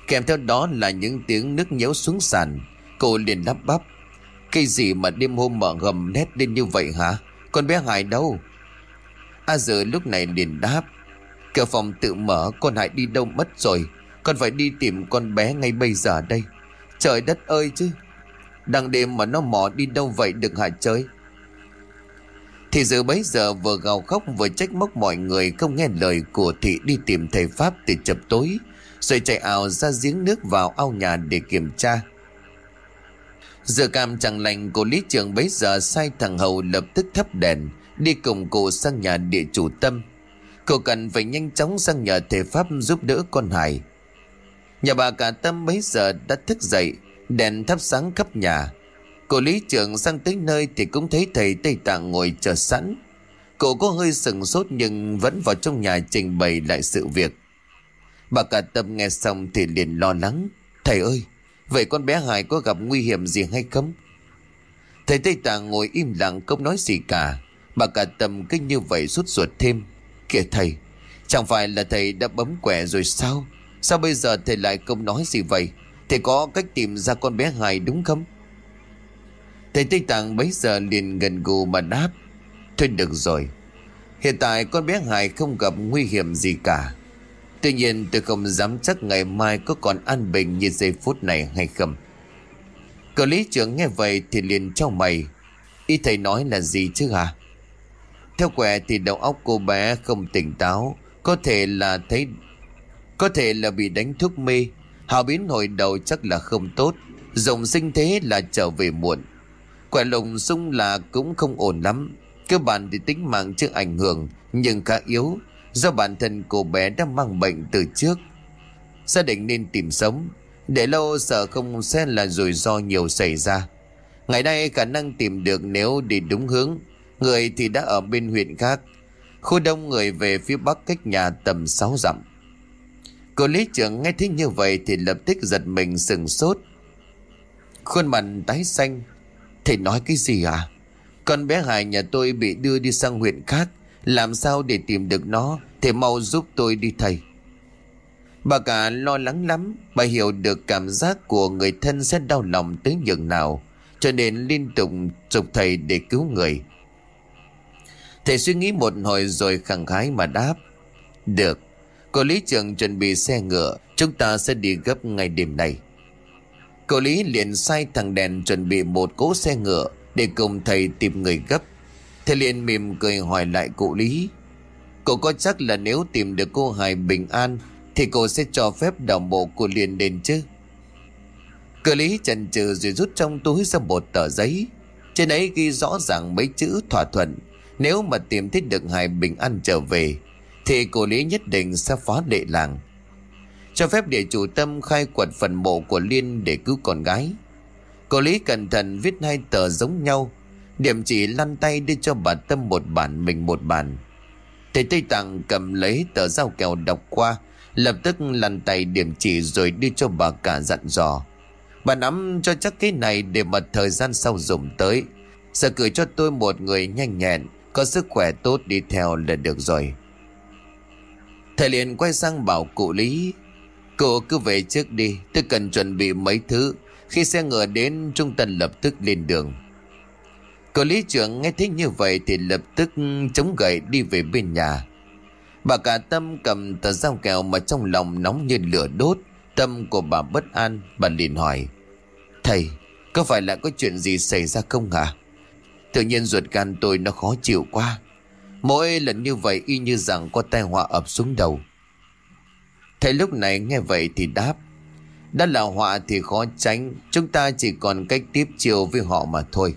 Kèm theo đó là những tiếng nước nhếu xuống sàn, Cô liền lắp bắp. Cái gì mà đêm hôm mở gầm nét lên như vậy hả? Con bé Hải đâu? A giờ lúc này liền đáp. Cửa phòng tự mở, Con Hải đi đâu mất rồi? Con phải đi tìm con bé ngay bây giờ đây Trời đất ơi chứ Đằng đêm mà nó mò đi đâu vậy đừng hả chơi thì giờ bấy giờ vừa gào khóc vừa trách móc mọi người không nghe lời của thị đi tìm thầy Pháp từ chập tối. Rồi chạy ảo ra giếng nước vào ao nhà để kiểm tra. Giờ cam chẳng lành của lý trường bấy giờ sai thằng Hầu lập tức thắp đèn, đi cùng cụ sang nhà địa chủ tâm. cô cần phải nhanh chóng sang nhà thầy Pháp giúp đỡ con Hải. Nhà bà cả tâm mấy giờ đã thức dậy, đèn thắp sáng khắp nhà. Cô lý trưởng sang tới nơi thì cũng thấy thầy Tây Tạng ngồi chờ sẵn. Cô có hơi sừng sốt nhưng vẫn vào trong nhà trình bày lại sự việc. Bà cả tâm nghe xong thì liền lo lắng. Thầy ơi, vậy con bé Hải có gặp nguy hiểm gì hay không? Thầy Tây Tạng ngồi im lặng không nói gì cả. Bà cả tâm cứ như vậy suốt ruột thêm. Kìa thầy, chẳng phải là thầy đã bấm quẻ rồi sao? Sao bây giờ thầy lại không nói gì vậy? Thầy có cách tìm ra con bé Hải đúng không? Thầy Tây Tạng bấy giờ liền gần gù mà đáp. Thôi được rồi. Hiện tại con bé Hải không gặp nguy hiểm gì cả. Tuy nhiên tôi không dám chắc ngày mai có còn an bình như giây phút này hay không. Cờ lý trưởng nghe vậy thì liền cho mày. Ý thầy nói là gì chứ hả? Theo quẻ thì đầu óc cô bé không tỉnh táo, Có thể là thấy có thể là bị đánh thuốc mê. Hào biến hồi đầu chắc là không tốt. Dòng sinh thế là trở về muộn. Quẻ lồng sung là cũng không ổn lắm. Cơ bản thì tính mạng chưa ảnh hưởng, Nhưng khá yếu. Do bản thân cô bé đã mang bệnh từ trước. Gia đình nên tìm sống. Để lâu sợ không sẽ là rủi ro nhiều xảy ra. Ngày nay khả năng tìm được nếu đi đúng hướng. Người thì đã ở bên huyện khác. Khu đông người về phía bắc cách nhà tầm 6 dặm. Cô lý trưởng nghe thấy như vậy thì lập tức giật mình sừng sốt. Khuôn mặt tái xanh. Thầy nói cái gì à? Con bé Hải nhà tôi bị đưa đi sang huyện khác. Làm sao để tìm được nó? Thầy mau giúp tôi đi thầy. Bà cả lo lắng lắm. Bà hiểu được cảm giác của người thân sẽ đau lòng tới nhường nào. Cho nên liên tục dục thầy để cứu người. Thầy suy nghĩ một hồi rồi khẳng khái mà đáp. Được, cô lý trưởng chuẩn bị xe ngựa, chúng ta sẽ đi gấp ngay đêm nay. Cô lý liền sai thằng đèn chuẩn bị một cỗ xe ngựa để cùng thầy tìm người gấp. Thầy liền mỉm cười hỏi lại cụ lý. Cậu có chắc là nếu tìm được cô Hải bình an thì cô sẽ cho phép đồng bộ của liền đến chứ? cô lý chần chừ rồi rút trong túi ra một tờ giấy. Trên ấy ghi rõ ràng mấy chữ thỏa thuận. Nếu mà tìm thấy được Hải bình an trở về thì cô lý nhất định sẽ phá lệ làng. Cho phép địa chủ tâm khai quật phần mộ của Liên để cứu con gái. Cô lý cẩn thận viết hai tờ giống nhau. Điểm chỉ lăn tay đưa cho bà Tâm một bản, mình một bản. Thầy Tây Tạng cầm lấy tờ giao kèo đọc qua, Lập tức lăn tay điểm chỉ rồi đưa cho bà cả dặn dò Bà nắm cho chắc cái này để mà thời gian sau dùng tới Sợ gửi cho tôi một người nhanh nhẹn, Có sức khỏe tốt đi theo là được rồi Thầy liền quay sang bảo cụ Lý, Cụ cứ về trước đi, Tôi cần chuẩn bị mấy thứ. Khi xe ngựa đến, trung tâm lập tức lên đường. Cụ lý trưởng nghe thấy như vậy Thì lập tức chống gậy đi về bên nhà. Bà cả tâm cầm tờ dao kẹo Mà trong lòng nóng như lửa đốt. Tâm của bà bất an, Bà liền hỏi, Thầy, có phải là có chuyện gì xảy ra không hả? Tự nhiên ruột gan tôi nó khó chịu quá. Mỗi lần như vậy y như rằng có tai họa ập xuống đầu. Thầy lúc này nghe vậy thì đáp, Đã là họa thì khó tránh, Chúng ta chỉ còn cách tiếp chiều với họ mà thôi.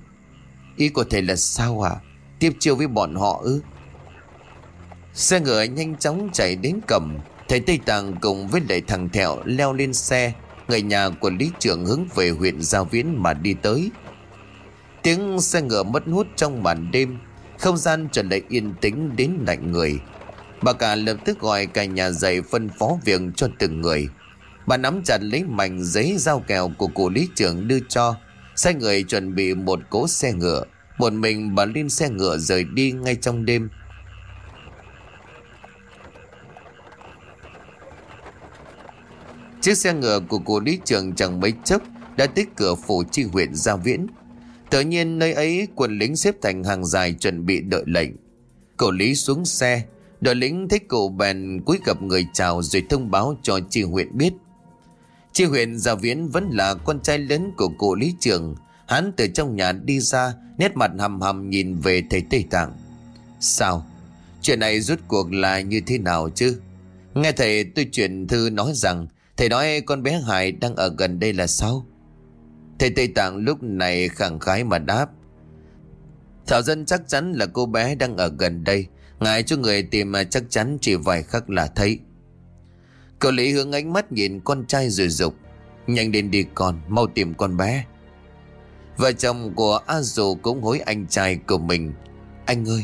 Ý của thầy là sao à Tiếp chiều với bọn họ ư? Xe ngựa nhanh chóng chạy đến cầm Thầy Tây tàng cùng với đại thằng Thẹo leo lên xe, Người nhà của lý trưởng hướng về huyện Giao Viễn mà đi tới. Tiếng xe ngựa mất hút trong màn đêm không gian trở lại yên tĩnh đến lạnh người. Bà cả lập tức gọi cả nhà dạy phân phó việc cho từng người. Bà nắm chặt lấy mảnh giấy giao kèo của cụ lý trưởng đưa cho. Sai người chuẩn bị một cỗ xe ngựa. Một mình bà lên xe ngựa rời đi ngay trong đêm. Chiếc xe ngựa của cụ lý trưởng chẳng mấy chốc Đã tới cửa phủ chi huyện Gia Viễn. Tự nhiên nơi ấy quân lính xếp thành hàng dài chuẩn bị đợi lệnh. Cậu lý xuống xe Đội lính thấy cậu bèn cúi gặp người chào rồi thông báo cho chi huyện biết. Chi huyện Gia Viễn vẫn là con trai lớn của cụ lý trường, Hắn từ trong nhà đi ra Nét mặt hầm hầm nhìn về thầy Tây Tạng. Sao? Chuyện này rút cuộc là như thế nào chứ? Nghe thầy tôi chuyển thư nói rằng Thầy nói con bé Hải đang ở gần đây là sao? Thầy Tây Tạng lúc này khẳng khái mà đáp, Thảo dân chắc chắn là cô bé đang ở gần đây. Ngại cho người tìm mà chắc chắn chỉ vài khắc là thấy. Cậu Lý hướng ánh mắt nhìn con trai rồi dục Nhanh đến đi con, Mau tìm con bé. Vợ chồng của A Dù cũng hối anh trai của mình. Anh ơi,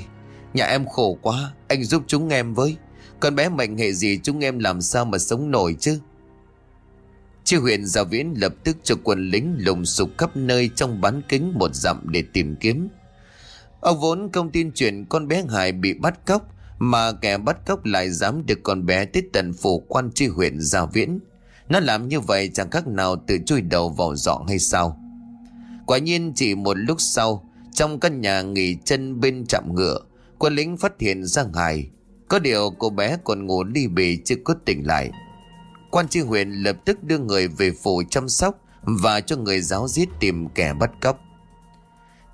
Nhà em khổ quá, Anh giúp chúng em với. Con bé mệnh hệ gì chúng em làm sao mà sống nổi chứ? Chi huyện Gia Viễn lập tức cho quân lính lùng sục khắp nơi trong bán kính một dặm để tìm kiếm. Ông vốn không tin chuyện con bé Hải bị bắt cóc mà kẻ bắt cóc lại dám được con bé tới tận phủ quan tri huyện Gia Viễn. Nó làm như vậy chẳng khác nào tự chui đầu vào giỏ hay sao. Quả nhiên chỉ một lúc sau, trong căn nhà nghỉ chân bên trạm ngựa, quân lính phát hiện ra Hải. Có điều cô bé còn ngủ ly bì chưa có tỉnh lại. Quan tri huyện lập tức đưa người về phủ chăm sóc và cho người giáo giết tìm kẻ bắt cóc.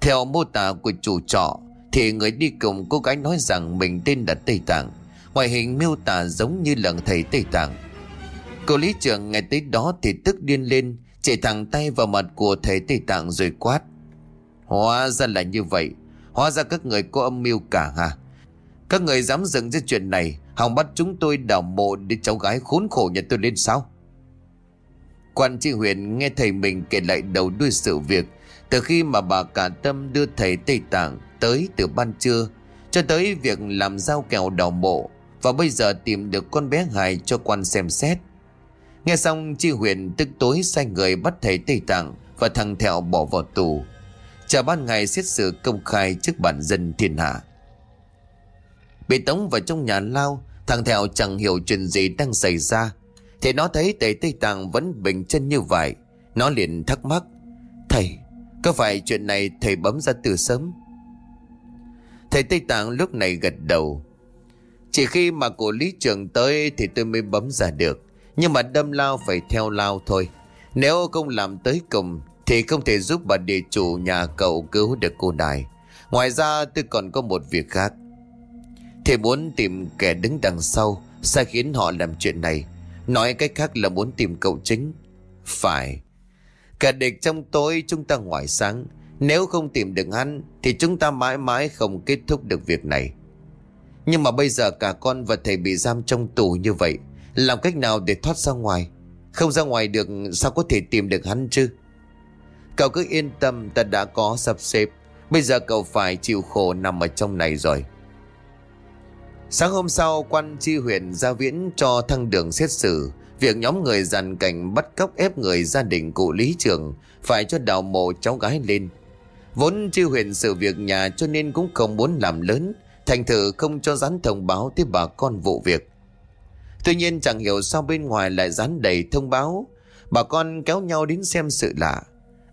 Theo mô tả của chủ trọ thì người đi cùng cô gái nói rằng mình tên là Tây Tạng. Ngoại hình miêu tả giống như lần thầy Tây Tạng. Cô lý trưởng nghe tới đó thì tức điên lên, chạy thẳng tay vào mặt của thầy Tây Tạng rồi quát. Hóa ra là như vậy, hóa ra các người có âm mưu cả hả? Các người dám dựng ra chuyện này Hòng bắt chúng tôi đào mộ để cháu gái khốn khổ nhà tôi lên sao Quan tri huyện nghe thầy mình kể lại đầu đuôi sự việc, Từ khi mà bà cả tâm đưa thầy Tây Tạng tới từ ban trưa, Cho tới việc làm giao kèo đào mộ, Và bây giờ tìm được con bé hài cho quan xem xét Nghe xong chi huyền tức tối sai người bắt thầy Tây Tạng và thằng Thẹo bỏ vào tù. Chờ ban ngày xét xử công khai trước bản dân thiên hạ. Bị tống vào trong nhà lao, thằng Thẹo chẳng hiểu chuyện gì đang xảy ra. Thì nó thấy thầy Tây Tạng vẫn bình chân như vậy. Nó liền thắc mắc. Thầy, có phải chuyện này thầy bấm ra từ sớm? Thầy Tây Tạng lúc này gật đầu. Chỉ khi mà cổ lý trường tới thì tôi mới bấm ra được. Nhưng mà đâm lao phải theo lao thôi. Nếu không làm tới cùng thì không thể giúp bà địa chủ nhà cậu cứu được cô đài. Ngoài ra tôi còn có một việc khác. Thầy muốn tìm kẻ đứng đằng sau Sai khiến họ làm chuyện này. Nói cách khác là muốn tìm cậu chính. Phải. Cả địch trong tối chúng ta ngoài sáng. Nếu không tìm được hắn, Thì chúng ta mãi mãi không kết thúc được việc này. Nhưng mà bây giờ cả con và thầy bị giam trong tù như vậy, Làm cách nào để thoát ra ngoài? Không ra ngoài được, Sao có thể tìm được hắn chứ? Cậu cứ yên tâm, ta đã có sắp xếp. Bây giờ cậu phải chịu khổ nằm ở trong này rồi. Sáng hôm sau, quan tri huyện ra viễn cho thăng đường xét xử việc nhóm người dàn cảnh bắt cóc ép người gia đình cụ Lý Trường phải cho đào mộ cháu gái lên. Vốn tri huyện sự việc nhà cho nên cũng không muốn làm lớn, thành thử không cho dán thông báo tới bà con vụ việc. Tuy nhiên chẳng hiểu sao bên ngoài lại dán đầy thông báo, bà con kéo nhau đến xem sự lạ.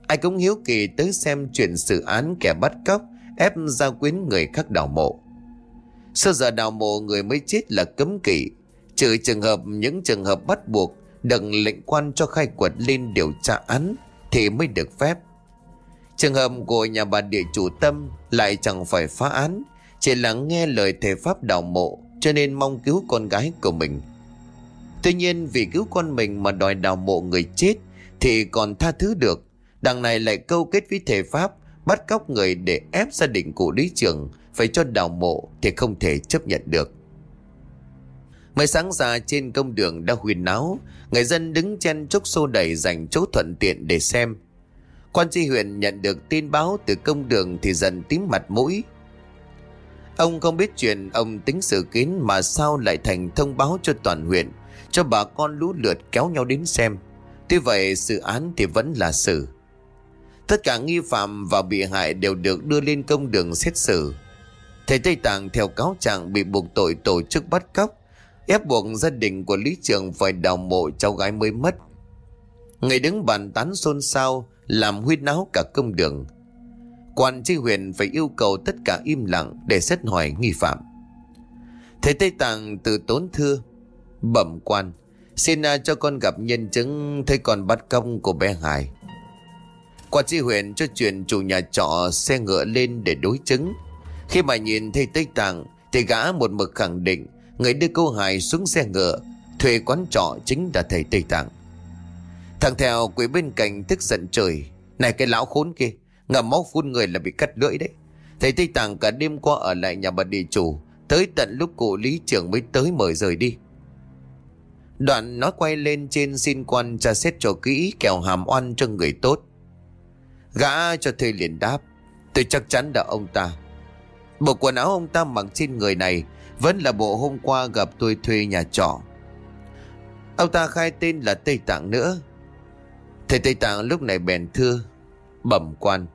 Ai cũng hiếu kỳ tới xem chuyện sự án kẻ bắt cóc ép gia quyến người khác đào mộ. Sơ giờ đào mộ người mới chết là cấm kỵ? Trừ trường hợp những trường hợp bắt buộc đừng lệnh quan cho khai quật lên điều tra án Thì mới được phép. Trường hợp của nhà bà địa chủ tâm Lại chẳng phải phá án, Chỉ là nghe lời thầy Pháp đào mộ, Cho nên mong cứu con gái của mình. Tuy nhiên vì cứu con mình mà đòi đào mộ người chết Thì còn tha thứ được. Đằng này lại câu kết với thầy Pháp, Bắt cóc người để ép gia đình cụ lý trường phải cho đào mộ thì không thể chấp nhận được. Mới sáng ra trên công đường đã huyền náo, người dân đứng chen chúc xô đẩy dành chỗ thuận tiện để xem. Quan tri huyện nhận được tin báo từ công đường thì dần tím mặt mũi. Ông không biết chuyện ông tính sự kín mà sao lại thành thông báo cho toàn huyện, cho bà con lũ lượt kéo nhau đến xem. Tuy vậy sự án thì vẫn là xử. Tất cả nghi phạm và bị hại đều được đưa lên công đường xét xử. Thầy Tây Tạng theo cáo trạng bị buộc tội tổ chức bắt cóc, ép buộc gia đình của Lý Trường phải đào mộ cháu gái mới mất. Người đứng bàn tán xôn xao, làm huyết náo cả công đường. Quan tri huyện phải yêu cầu tất cả im lặng để xét hỏi nghi phạm. Thầy Tây Tạng từ tốn thưa, bẩm quan, xin à, cho con gặp nhân chứng thấy con bắt cóc của bé Hải. Quan tri huyện cho chuyện chủ nhà trọ xe ngựa lên để đối chứng. Khi mà nhìn thấy Tây Tạng, Thì gã một mực khẳng định Người đưa cô Hải xuống xe ngựa, Thuê quán trọ chính là thầy Tây Tạng. Thằng theo quỷ bên cạnh tức giận trời, Này cái lão khốn kia Ngầm máu phun người là bị cắt lưỡi đấy. Thầy Tây Tạng cả đêm qua ở lại nhà bà địa chủ, Tới tận lúc cụ lý trưởng mới tới mời rời đi. Đoạn nó quay lên trên xin quan tra xét cho kỹ kèo hàm oan cho người tốt. Gã cho thầy liền đáp, Tôi chắc chắn là ông ta Bộ quần áo ông ta mặc trên người này Vẫn là bộ hôm qua gặp tôi thuê nhà trọ. Ông ta khai tên là Tây Tạng nữa. Thầy Tây Tạng lúc này bèn thưa, Bẩm quan,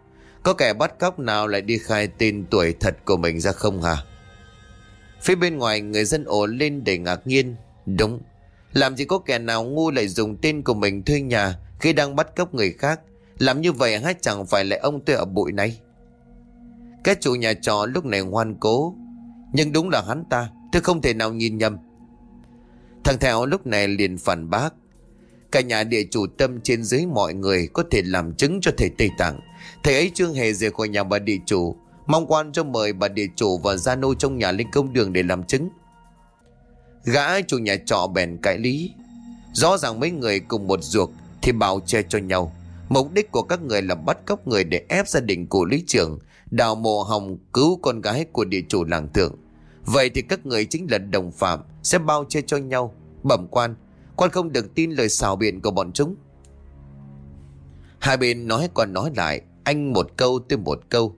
Có kẻ bắt cóc nào lại đi khai tên tuổi thật của mình ra không hả? Phía bên ngoài người dân ổ lên để ngạc nhiên, Đúng, Làm gì có kẻ nào ngu lại dùng tên của mình thuê nhà Khi đang bắt cóc người khác? Làm như vậy hay chẳng phải là ông tôi ở bụi này? Cái chủ nhà trọ lúc này ngoan cố. Nhưng đúng là hắn ta, Tôi không thể nào nhìn nhầm. Thằng Thẹo lúc này liền phản bác. Cả nhà địa chủ tâm trên dưới mọi người Có thể làm chứng cho thầy Tây Tạng. Thầy ấy chưa hề rời khỏi nhà bà địa chủ, Mong quan cho mời bà địa chủ và gia nô trong nhà lên công đường để làm chứng. Gã chủ nhà trọ bèn cãi lý. Rõ ràng mấy người cùng một ruột Thì bảo che cho nhau. Mục đích của các người là bắt cóc người để ép gia đình của lý trưởng. Đào mộ hồng cứu con gái của địa chủ làng thượng. Vậy thì các người chính là đồng phạm, Sẽ bao che cho nhau. Bẩm quan Quan không được tin lời xào biện của bọn chúng. Hai bên nói còn nói lại, Anh một câu tôi một câu.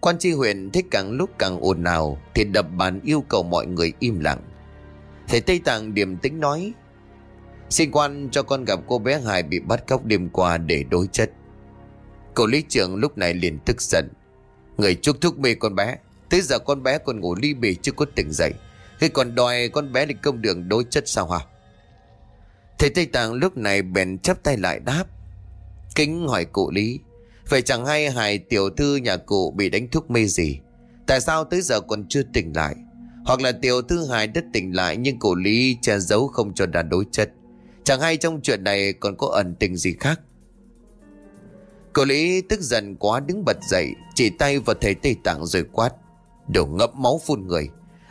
Quan tri huyện thấy càng lúc càng ồn ào, Thì đập bàn yêu cầu mọi người im lặng. Thầy Tây Tạng điềm tĩnh nói, Xin quan cho con gặp cô bé Hải bị bắt cóc đêm qua để đối chất. Cậu lý trưởng lúc này liền tức giận Người chúc thúc mê con bé. Tới giờ con bé còn ngủ ly bì chưa có tỉnh dậy. Khi còn đòi, con bé đi công đường đối chất sao hả? Thầy Tây Tạng lúc này bèn chắp tay lại đáp. Kính hỏi cụ Lý, Vậy chẳng hay hài tiểu thư nhà cụ bị đánh thuốc mê gì? Tại sao tới giờ còn chưa tỉnh lại? Hoặc là tiểu thư hài đã tỉnh lại Nhưng cụ Lý che giấu không cho đàn đối chất. Chẳng hay trong chuyện này còn có ẩn tình gì khác? Cô Lý tức giận quá đứng bật dậy, Chỉ tay vào thầy Tây Tạng rồi quát. Đồ ngậm máu phun người.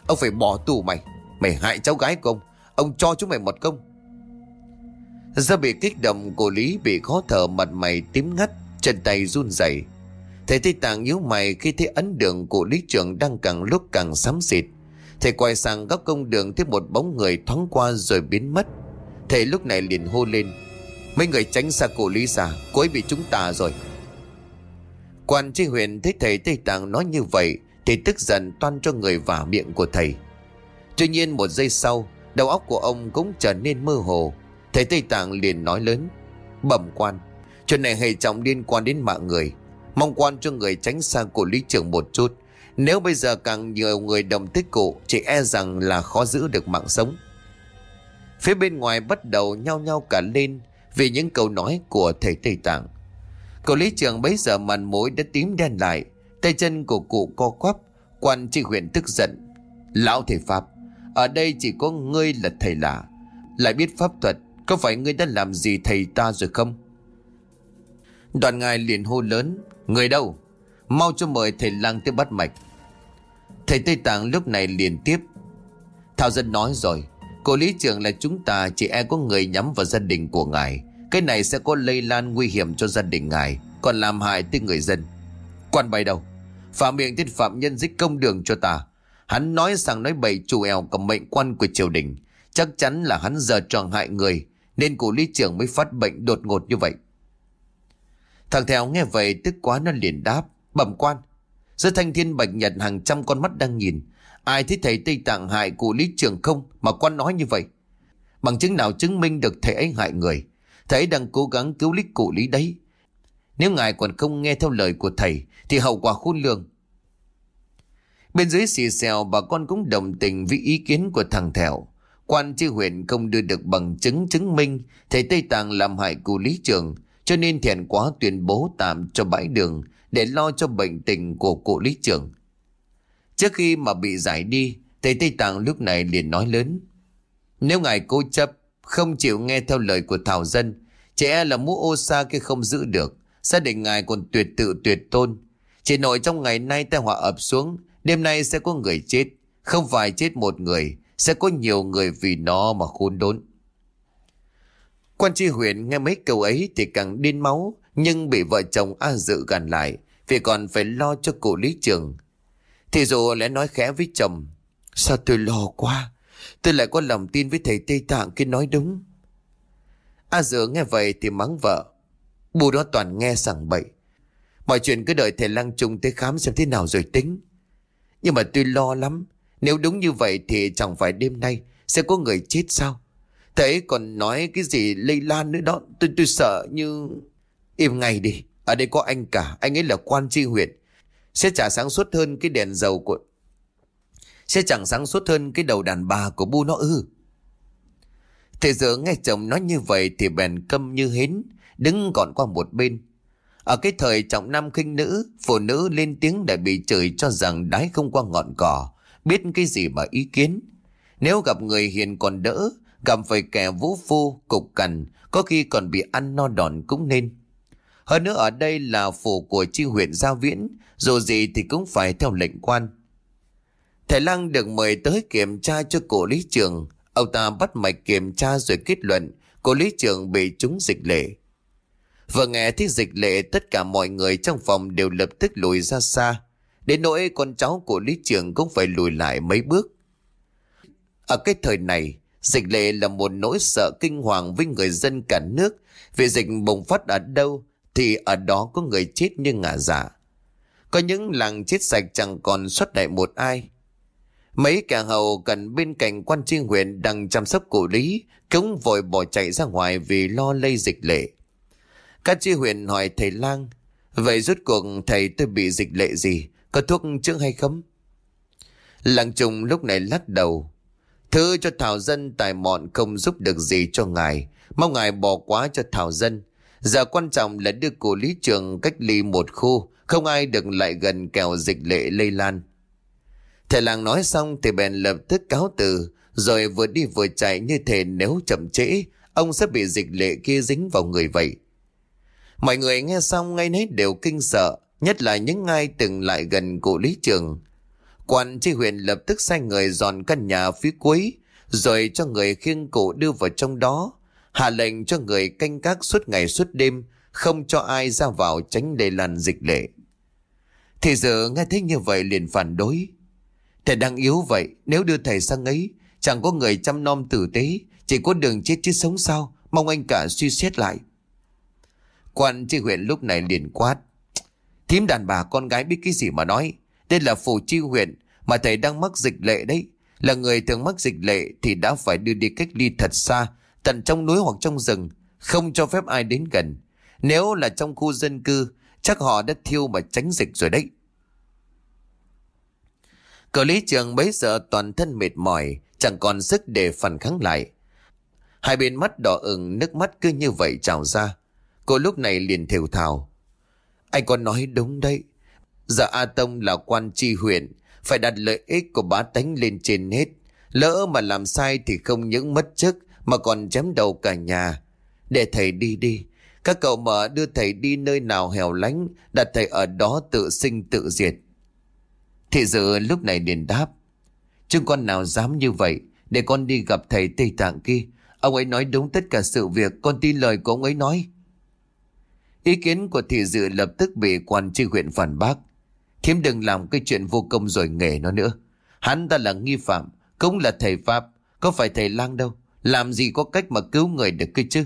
Ông phải bỏ tù mày. Mày hại cháu gái của ông. Ông cho chúng mày một công. Do bị kích động, Cô Lý bị khó thở, mặt mày tím ngắt, Chân tay run rẩy. Thầy Tây Tạng nhíu mày khi thấy ấn đường của Lý Trưởng đang càng lúc càng xám xịt. Thầy quay sang góc công đường, thấy một bóng người thoáng qua rồi biến mất. Thầy lúc này liền hô lên. Mấy người tránh xa cổ Lý ra Cô ấy bị chúng ta rồi. Quan tri huyện thấy thầy Tây Tạng nói như vậy Thì tức giận toan cho người vả miệng của thầy. Tuy nhiên một giây sau, Đầu óc của ông cũng trở nên mơ hồ. Thầy Tây Tạng liền nói lớn, Bẩm quan, Chuyện này hệ trọng liên quan đến mạng người. Mong quan cho người tránh xa cổ lý trưởng một chút. Nếu bây giờ càng nhiều người đồng tích cụ, Chỉ e rằng là khó giữ được mạng sống. Phía bên ngoài bắt đầu nhao nhao cả lên. Vì những câu nói của thầy Tây Tạng. Cậu lý trưởng bấy giờ màn mũi đã tím đen lại, Tay chân của cụ co quắp, Quan tri huyện tức giận. Lão thầy Pháp, Ở đây chỉ có ngươi là thầy lạ. Lại biết pháp thuật, Có phải ngươi đã làm gì thầy ta rồi không? Đoàn ngài liền hô lớn, Người đâu? Mau cho mời thầy lang tới bắt mạch. Thầy Tây Tạng lúc này liền tiếp, Thảo dân nói rồi Cô lý trưởng là chúng ta, chỉ e có người nhắm vào gia đình của ngài. Cái này sẽ có lây lan nguy hiểm cho gia đình ngài, Còn làm hại tới người dân. Quan bay đâu Phạm miệng tên phạm nhân dích công đường cho ta. Hắn nói rằng nói bậy chủ eo cầm mệnh quan của triều đình. Chắc chắn là hắn giờ tròn hại người, Nên cụ lý trưởng mới phát bệnh đột ngột như vậy. Thằng theo nghe vậy, tức quá nó liền đáp, Bẩm quan, Giữa thanh thiên bạch nhật hàng trăm con mắt đang nhìn Ai thấy thầy Tây Tạng hại cụ lý trưởng không Mà quan nói như vậy Bằng chứng nào chứng minh được thầy ấy hại người Thầy ấy đang cố gắng cứu lý cụ lý đấy Nếu ngài còn không nghe theo lời của thầy, Thì hậu quả khôn lường Bên dưới xì xèo, bà con cũng đồng tình với ý kiến của thằng Thẹo. Quan chi huyện không đưa được bằng chứng chứng minh thầy Tây Tạng làm hại cụ lý trường, cho nên thiện quá tuyên bố tạm cho bãi đường để lo cho bệnh tình của cụ lý trưởng. Trước khi mà bị giải đi, thầy Tây Tạng lúc này liền nói lớn. Nếu ngài cố chấp, không chịu nghe theo lời của Thảo Dân, trẻ là mũ ô sa kia không giữ được, gia đình ngài còn tuyệt tự tuyệt tôn. Chỉ nội trong ngày nay tai họa ập xuống, đêm nay sẽ có người chết, không phải chết một người, sẽ có nhiều người vì nó mà khôn đốn. Quan tri huyện nghe mấy câu ấy thì càng điên máu, nhưng bị vợ chồng A Dự gàn lại, vì còn phải lo cho cụ lý trường. Thì dù lẽ nói khẽ với chồng, sao tôi lo quá, tôi lại có lòng tin với thầy Tây Tạng khi nói đúng. A Dự nghe vậy thì mắng vợ, bù đó toàn nghe sảng bậy. Mọi chuyện cứ đợi thầy Lăng Trung tới khám xem thế nào rồi tính. Nhưng mà tôi lo lắm, nếu đúng như vậy thì chẳng phải đêm nay sẽ có người chết sao? Thế còn nói cái gì lây lan nữa đó Tôi tôi sợ như Im ngay đi Ở đây có anh cả Anh ấy là quan tri huyện sẽ chả sáng suốt hơn cái đèn dầu của Sẽ chẳng sáng suốt hơn cái đầu đàn bà của bu nó ư. Thế giờ nghe chồng nói như vậy Thì bèn câm như hến Đứng gọn qua một bên. Ở cái thời trọng nam khinh nữ Phụ nữ lên tiếng để bị chửi cho rằng Đái không qua ngọn cỏ Biết cái gì mà ý kiến. Nếu gặp người hiền còn đỡ Gặp phải kẻ vũ phu, cục cằn, có khi còn bị ăn no đòn cũng nên. Hơn nữa ở đây là phủ của chi huyện Gia Viễn, dù gì thì cũng phải theo lệnh quan. Thầy Lăng được mời tới kiểm tra cho cổ lý trường. Ông ta bắt mạch kiểm tra rồi kết luận cổ lý trường bị trúng dịch lệ. Vừa nghe thấy dịch lệ tất cả mọi người trong phòng đều lập tức lùi ra xa. Đến nỗi con cháu của lý trường cũng phải lùi lại mấy bước. Ở cái thời này, Dịch lệ là một nỗi sợ kinh hoàng với người dân cả nước. Vì dịch bùng phát ở đâu thì ở đó có người chết như ngả giả. Có những làng chết sạch chẳng còn xuất đại một ai. Mấy kẻ hầu gần bên cạnh quan tri huyện đang chăm sóc cụ lý, cũng vội bỏ chạy ra ngoài vì lo lây dịch lệ. Các tri huyện hỏi thầy lang, vậy rốt cuộc thầy tôi bị dịch lệ gì, có thuốc chữa hay không? Làng trùng lúc này lắc đầu. Thư cho Thảo Dân tài mọn không giúp được gì cho ngài, mong ngài bỏ quá cho Thảo Dân. Giờ quan trọng là đưa cô lý trường cách ly một khu, không ai được lại gần kèo dịch lệ lây lan. Thầy làng nói xong thì bèn lập tức cáo từ, rồi vừa đi vừa chạy như thể nếu chậm trễ, ông sẽ bị dịch lệ kia dính vào người vậy. Mọi người nghe xong ngay nấy đều kinh sợ, nhất là những ai từng lại gần cụ lý trường. Quan tri huyện lập tức sai người dọn căn nhà phía cuối, rồi cho người khiêng cụ đưa vào trong đó, hạ lệnh cho người canh gác suốt ngày suốt đêm, không cho ai ra vào tránh lây lan dịch lệ. Thì giờ nghe thấy như vậy liền phản đối. Thầy đang yếu vậy, nếu đưa thầy sang ấy, chẳng có người chăm nom tử tế, chỉ có đường chết chứ sống sao, mong anh cả suy xét lại. Quan tri huyện lúc này liền quát. Thím đàn bà con gái biết cái gì mà nói. Đây là phủ chi huyện, mà thầy đang mắc dịch lệ đấy. Là người thường mắc dịch lệ thì đã phải đưa đi cách ly thật xa, tận trong núi hoặc trong rừng, không cho phép ai đến gần. Nếu là trong khu dân cư, chắc họ đã thiêu mà tránh dịch rồi đấy. Cờ lý trường bấy giờ toàn thân mệt mỏi, chẳng còn sức để phản kháng lại. Hai bên mắt đỏ ửng, nước mắt cứ như vậy trào ra. Cô lúc này liền thều thào. Anh có nói đúng đấy. Giờ A Tông là quan tri huyện, phải đặt lợi ích của bá tánh lên trên hết. Lỡ mà làm sai thì không những mất chức mà còn chém đầu cả nhà. Để thầy đi đi. Các cậu mở đưa thầy đi nơi nào hẻo lánh, đặt thầy ở đó tự sinh tự diệt. Thị dự lúc này liền đáp. Chứ con nào dám như vậy, để con đi gặp thầy Tây Tạng kia. Ông ấy nói đúng tất cả sự việc, con tin lời của ông ấy nói. Ý kiến của thị dự lập tức bị quan tri huyện phản bác. Thiếm đừng làm cái chuyện vô công rồi nghề nó nữa. Hắn ta là nghi phạm, cũng là thầy Pháp, có phải thầy lang đâu. Làm gì có cách mà cứu người được cơ chứ?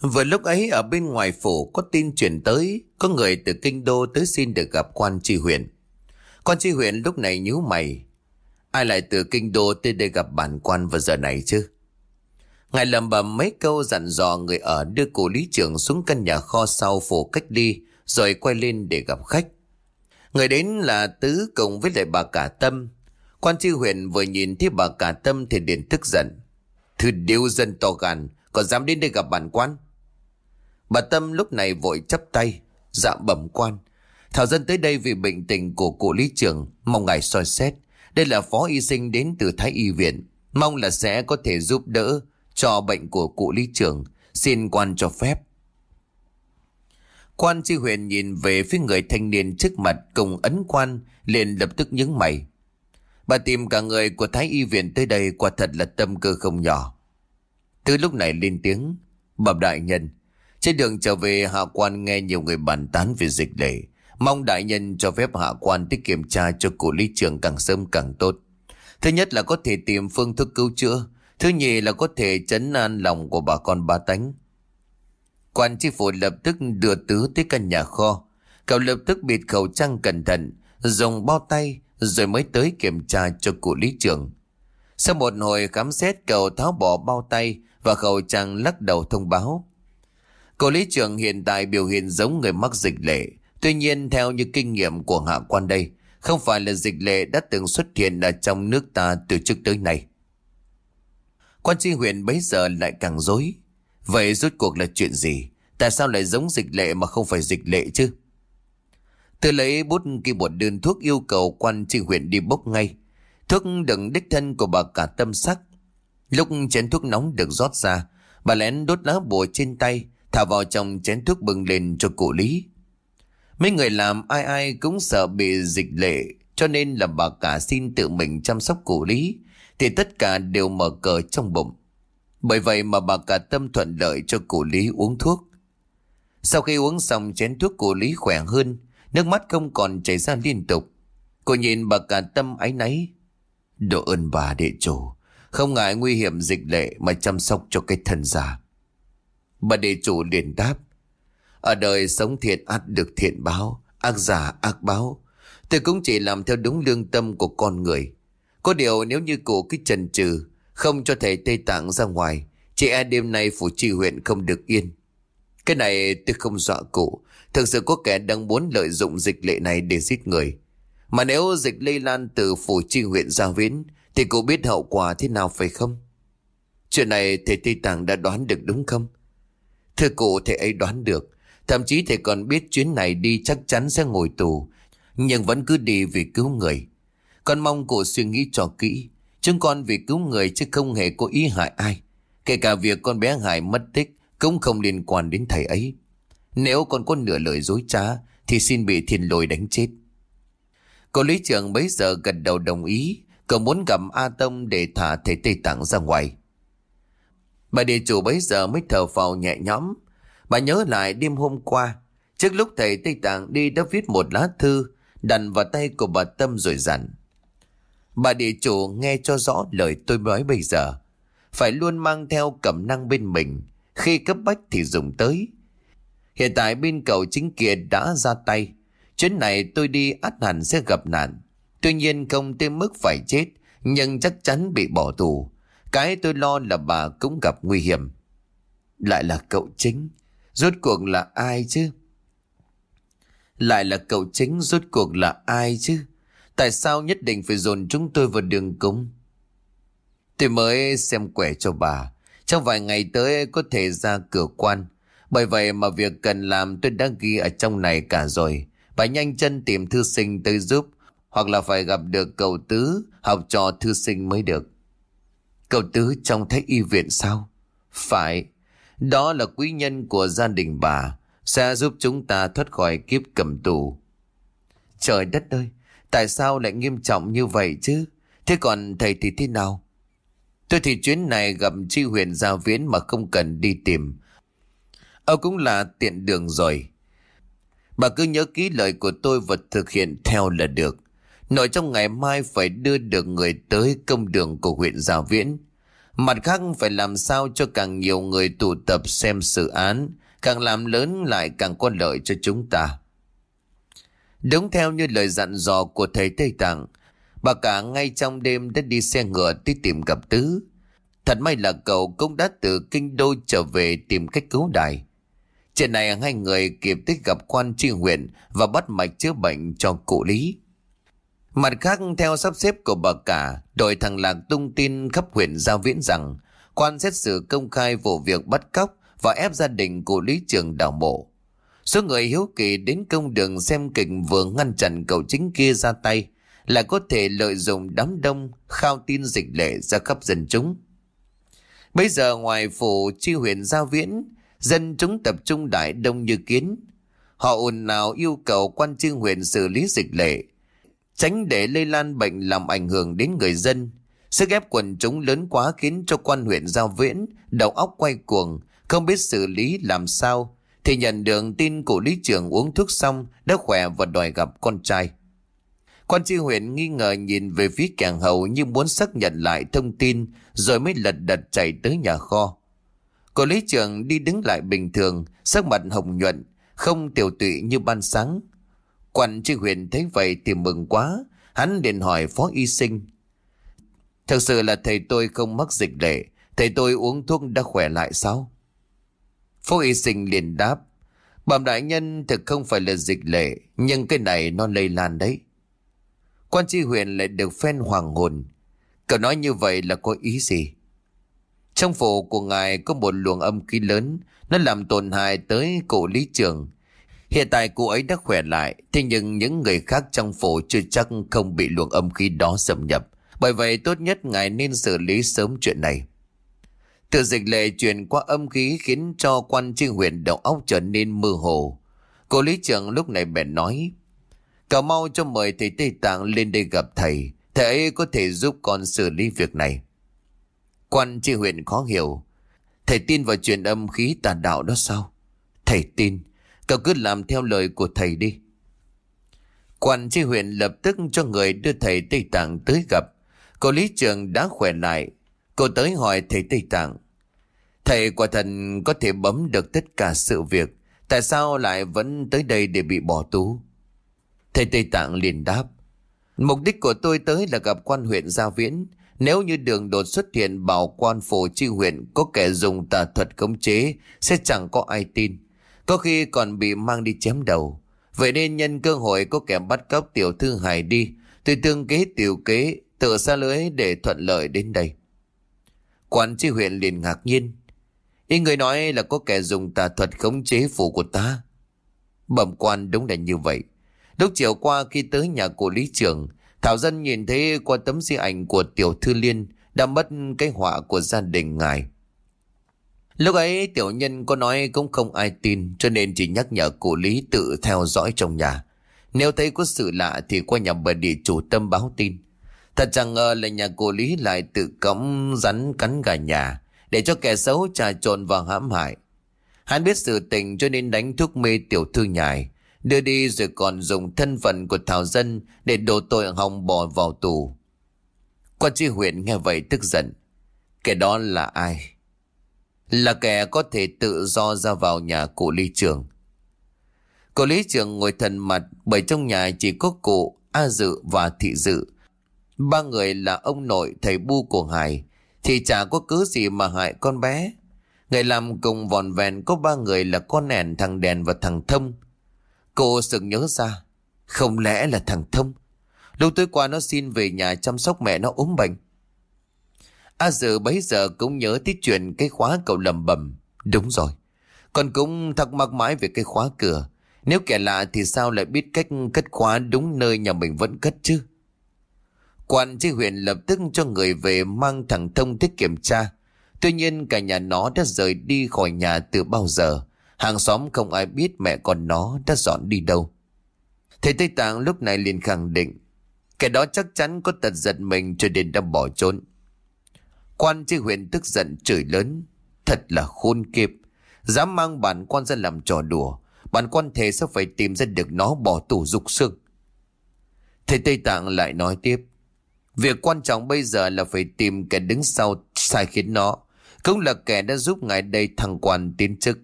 Vừa lúc ấy ở bên ngoài phủ có tin chuyển tới, có người từ kinh đô tới xin được gặp quan tri huyện. Quan tri huyện lúc này nhíu mày. Ai lại từ kinh đô tới đây gặp bản quan vào giờ này chứ? Ngài lầm bầm mấy câu dặn dò người ở đưa cổ lý trưởng xuống căn nhà kho sau phủ cách ly, rồi quay lên để gặp khách. Người đến là Tứ cùng với lại bà Cả Tâm. Quan tri huyện vừa nhìn thấy bà Cả Tâm thì liền tức giận. Thứ điêu dân to gan, còn dám đến đây gặp bản quan. Bà Tâm lúc này vội chấp tay, dạ bẩm quan. Thảo dân tới đây vì bệnh tình của cụ lý trưởng, mong ngài soi xét. Đây là phó y sinh đến từ Thái Y Viện, mong là sẽ có thể giúp đỡ cho bệnh của cụ lý trưởng, xin quan cho phép. Quan tri huyện nhìn về phía người thanh niên trước mặt cùng ấn quan, liền lập tức nhướng mày. Bà tìm cả người của Thái Y Viện tới đây quả thật là tâm cơ không nhỏ. Từ lúc này lên tiếng, bẩm đại nhân, trên đường trở về hạ quan nghe nhiều người bàn tán về dịch lệ. Mong đại nhân cho phép hạ quan tích kiểm tra cho cụ lý trường càng sớm càng tốt. Thứ nhất là có thể tìm phương thức cứu chữa. Thứ nhì là có thể chấn an lòng của bà con ba tánh. Quan chi phủ lập tức đưa tứ tới căn nhà kho. Cậu lập tức bịt khẩu trang cẩn thận, dùng bao tay rồi mới tới kiểm tra cho cụ lý trưởng. Sau một hồi khám xét cậu tháo bỏ bao tay và khẩu trang lắc đầu thông báo. Cụ lý trưởng hiện tại biểu hiện giống người mắc dịch lệ. Tuy nhiên theo như kinh nghiệm của hạ quan đây, không phải là dịch lệ đã từng xuất hiện ở trong nước ta từ trước tới nay. Quan tri huyện bấy giờ lại càng dối. Vậy rốt cuộc là chuyện gì? Tại sao lại giống dịch lệ mà không phải dịch lệ chứ? Tôi lấy bút ký bột đơn thuốc yêu cầu quan tri huyện đi bốc ngay. Thuốc đựng đích thân của bà cả tâm sắc. Lúc chén thuốc nóng được rót ra, bà lén đốt lá bùa trên tay, thả vào trong chén thuốc bừng lên cho cụ lý. Mấy người làm ai ai cũng sợ bị dịch lệ, cho nên là bà cả xin tự mình chăm sóc cụ lý, thì tất cả đều mở cờ trong bụng. Bởi vậy mà bà cả tâm thuận lợi cho cụ lý uống thuốc. Sau khi uống xong chén thuốc cụ lý khỏe hơn, nước mắt không còn chảy ra liên tục. Cô nhìn bà cả tâm áy náy. Độ ơn bà đệ chủ, không ngại nguy hiểm dịch lệ mà chăm sóc cho cái thân già. Bà đệ chủ liền đáp. Ở đời sống thiện ắt được thiện báo, ác giả ác báo. Tôi cũng chỉ làm theo đúng lương tâm của con người. Có điều nếu như cô cứ chần chừ Không cho thầy Tây Tạng ra ngoài Chị e đêm nay phủ tri huyện không được yên Cái này tôi không dọa cụ Thực sự có kẻ đang muốn lợi dụng dịch lệ này để giết người. Mà nếu dịch lây lan từ phủ tri huyện ra viễn, Thì cô biết hậu quả thế nào phải không? Chuyện này thầy Tây Tạng đã đoán được đúng không? Thưa cụ thầy ấy đoán được. Thậm chí thầy còn biết chuyến này đi chắc chắn sẽ ngồi tù, Nhưng vẫn cứ đi vì cứu người. Con mong cụ suy nghĩ cho kỹ. Chúng con vì cứu người chứ không hề có ý hại ai. Kể cả việc con bé Hải mất tích Cũng không liên quan đến thầy ấy. Nếu con có nửa lời dối trá, Thì xin bị thiên lôi đánh chết. Cô lý trưởng bấy giờ gật đầu đồng ý, Cậu muốn gặp A Tông để thả thầy Tây Tạng ra ngoài. Bà địa chủ bấy giờ mới thở phào nhẹ nhõm. Bà nhớ lại đêm hôm qua, Trước lúc thầy Tây Tạng đi đã viết một lá thư, Đặt vào tay của bà Tâm rồi dặn. Bà địa chủ nghe cho rõ lời tôi nói bây giờ, Phải luôn mang theo cẩm năng bên mình, Khi cấp bách thì dùng tới. Hiện tại bên cậu chính kia đã ra tay. Chuyến này tôi đi át hẳn sẽ gặp nạn. Tuy nhiên không tới mức phải chết, Nhưng chắc chắn bị bỏ tù. Cái tôi lo là bà cũng gặp nguy hiểm. Lại là cậu chính. Rốt cuộc là ai chứ? Lại là cậu chính, Rốt cuộc là ai chứ? Tại sao nhất định phải dồn chúng tôi vào đường cung Tôi mới xem quẻ cho bà. Trong vài ngày tới có thể ra cửa quan. Bởi vậy mà việc cần làm tôi đã ghi ở trong này cả rồi. Phải nhanh chân tìm thư sinh tới giúp, Hoặc là phải gặp được cậu tứ, Học trò thư sinh mới được. Cậu tứ trong thái y viện sao? Phải. Đó là quý nhân của gia đình bà, Sẽ giúp chúng ta thoát khỏi kiếp cầm tù. Trời đất ơi, Tại sao lại nghiêm trọng như vậy chứ? Thế còn thầy thì thế nào? Tôi thì chuyến này gặp chi huyền gia viễn mà không cần đi tìm. Ông cũng là tiện đường rồi Bà cứ nhớ kỹ lời của tôi và thực hiện theo là được Nội trong ngày mai phải đưa được người tới công đường của huyện Gia Viễn Mặt khác phải làm sao cho càng nhiều người tụ tập xem sự án Càng làm lớn lại càng có lợi cho chúng ta Đúng theo như lời dặn dò của thầy Tây Tạng, bà cả ngay trong đêm đã đi xe ngựa đi tìm gặp Tứ. Thật may là cậu cũng đã từ kinh đô trở về tìm cách cứu đài. Trên này hai người kịp tích gặp quan tri huyện và bắt mạch chữa bệnh cho cụ Lý. Mặt khác theo sắp xếp của bà cả, đội thằng Lạc tung tin khắp huyện giao viễn rằng quan xét xử công khai vụ việc bắt cóc và ép gia đình của Lý Trường đào mộ. Số người hiếu kỳ đến công đường xem kịch vừa ngăn chặn cậu chính kia ra tay là có thể lợi dụng đám đông khao tin dịch lệ ra khắp dân chúng. Bây giờ ngoài phủ chi huyện Giao Viễn, dân chúng tập trung đại đông như kiến. Họ ồn nào yêu cầu quan trương huyện xử lý dịch lệ, tránh để lây lan bệnh làm ảnh hưởng đến người dân. Sức ép quần chúng lớn quá khiến cho quan huyện Giao Viễn đầu óc quay cuồng, không biết xử lý làm sao thì nhận được tin của lý trưởng uống thuốc xong đã khỏe và đòi gặp con trai. Quan tri huyện nghi ngờ nhìn về phía càng hậu như muốn xác nhận lại thông tin rồi mới lật đật chạy tới nhà kho. Cô lý trưởng đi đứng lại bình thường, sắc mặt hồng nhuận, không tiểu tụy như ban sáng. Quan tri huyện thấy vậy thì mừng quá, hắn liền hỏi phó y sinh. Thật sự là thầy tôi không mắc dịch lệ, thầy tôi uống thuốc đã khỏe lại sao? Phó y sinh liền đáp. Bẩm đại nhân thực không phải là dịch lệ, nhưng cái này nó lây lan đấy. Quan tri huyện lại được phen hoàng hồn. Cậu nói như vậy là có ý gì? Trong phủ của ngài có một luồng âm khí lớn, nó làm tổn hại tới cổ lý trường. Hiện tại cô ấy đã khỏe lại, thế nhưng những người khác trong phủ chưa chắc không bị luồng âm khí đó xâm nhập. Bởi vậy tốt nhất ngài nên xử lý sớm chuyện này. Từ dịch lệ truyền qua âm khí khiến cho quan tri huyện đầu óc trở nên mơ hồ. Cô lý trưởng lúc này bèn nói. Cậu mau cho mời thầy Tây Tạng lên đây gặp thầy. Thầy ấy có thể giúp con xử lý việc này. Quan tri huyện khó hiểu. Thầy tin vào truyền âm khí tà đạo đó sao? Thầy tin. Cậu cứ làm theo lời của thầy đi. Quan tri huyện lập tức cho người đưa thầy Tây Tạng tới gặp. Cô lý trưởng đã khỏe lại Cô tới hỏi thầy Tây Tạng. Thầy quả thần có thể bấm được tất cả sự việc. Tại sao lại vẫn tới đây để bị bỏ tù? Thầy Tây Tạng liền đáp. Mục đích của tôi tới là gặp quan huyện Gia Viễn. Nếu như đường đột xuất hiện bảo quan phủ chi huyện có kẻ dùng tà thuật khống chế sẽ chẳng có ai tin. Có khi còn bị mang đi chém đầu. Vậy nên nhân cơ hội có kẻ bắt cóc tiểu thư Hải đi. Tôi tương kế tiểu kế tự xa lưới để thuận lợi đến đây. Quan chi huyện liền ngạc nhiên. Ý người nói là có kẻ dùng tà thuật khống chế phủ của ta. Bẩm quan đúng là như vậy. Lúc chiều qua khi tới nhà của lý trưởng, Thảo Dân nhìn thấy qua tấm di ảnh của tiểu thư liên đã mất cái họa của gia đình ngài. Lúc ấy tiểu nhân có nói cũng không ai tin cho nên chỉ nhắc nhở cụ Lý tự theo dõi trong nhà. Nếu thấy có sự lạ thì qua nhà bà địa chủ tâm báo tin. Thật chẳng ngờ là nhà cụ Lý lại tự cõng rắn cắn gà nhà để cho kẻ xấu trà trộn vào hãm hại. Hắn biết sự tình cho nên đánh thuốc mê tiểu thư nhài, đưa đi rồi còn dùng thân phận của Thảo Dân để đổ tội hòng bỏ vào tù. Quan tri huyện nghe vậy tức giận. Kẻ đó là ai? Là kẻ có thể tự do ra vào nhà cụ lý trường. Cụ lý trường ngồi thần mặt bởi trong nhà chỉ có cụ, A Dự và Thị Dự. Ba người là ông nội thầy bu của Hải thì chả có cứ gì mà hại con bé. Người làm cùng vòn vẹn có ba người là con nẻn, thằng đèn và thằng thông. Cô sực nhớ ra, không lẽ là thằng thông? Lúc tối qua nó xin về nhà chăm sóc mẹ nó ốm bệnh. À, A dự bấy giờ cũng nhớ tiết chuyện cái khóa cậu lầm bầm. Đúng rồi. còn cũng thắc mắc mãi về cái khóa cửa. Nếu kẻ lạ thì sao lại biết cách cất khóa đúng nơi nhà mình vẫn cất chứ? Quan tri huyện lập tức cho người về mang thằng Thông thích kiểm tra. Tuy nhiên cả nhà nó đã rời đi khỏi nhà từ bao giờ. Hàng xóm không ai biết mẹ con nó đã dọn đi đâu. Thầy Tây Tạng lúc này liền khẳng định. Kẻ đó chắc chắn có tật giật mình cho nên đã bỏ trốn. Quan tri huyện tức giận chửi lớn. Thật là khôn kiếp. Dám mang bản quan ra làm trò đùa. Bản quan thề sẽ phải tìm ra được nó bỏ tủ dục xương. Thầy Tây Tạng lại nói tiếp. Việc quan trọng bây giờ là phải tìm kẻ đứng sau sai khiến nó. Cũng là kẻ đã giúp ngài đây thăng quan tiến chức.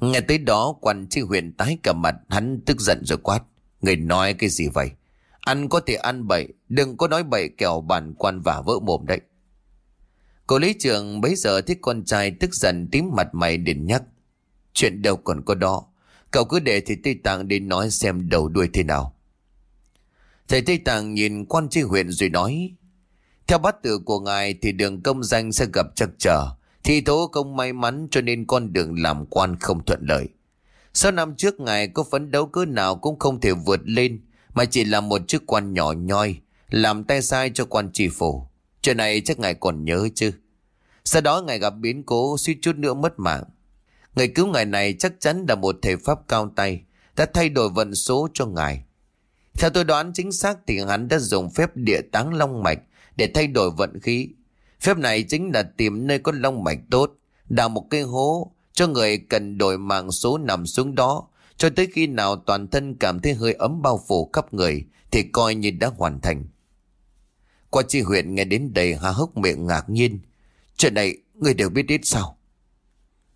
Nghe tới đó quan tri huyện tái cả mặt hắn tức giận rồi quát. Người nói cái gì vậy? Ăn có thể ăn bậy, đừng có nói bậy kẻo bản quan vả vỡ mồm đấy. Cô lý trường bấy giờ thích con trai tức giận tím mặt mày đến nhắc. Chuyện đâu còn có đó. Cậu cứ để thì Tây Tạng đến nói xem đầu đuôi thế nào. Thầy Tây Tạng nhìn quan tri huyện rồi nói. Theo bát tự của ngài thì đường công danh sẽ gặp trắc trở. Thì tố không may mắn cho nên con đường làm quan không thuận lợi. Sau năm trước, ngài có phấn đấu cứ nào cũng không thể vượt lên, mà chỉ là một chức quan nhỏ nhoi, làm tay sai cho quan tri phủ. Chuyện này chắc ngài còn nhớ chứ. Sau đó ngài gặp biến cố suýt chút nữa mất mạng. Người cứu ngài này chắc chắn là một thể pháp cao tay, đã thay đổi vận số cho ngài. Theo tôi đoán chính xác thì hắn đã dùng phép địa táng long mạch để thay đổi vận khí. Phép này chính là tìm nơi có long mạch tốt, đào một cây hố cho người cần đổi mạng số nằm xuống đó cho tới khi nào toàn thân cảm thấy hơi ấm bao phủ khắp người thì coi như đã hoàn thành. Qua chi huyện nghe đến đây há hốc miệng ngạc nhiên. Chuyện này người đều biết ít sao?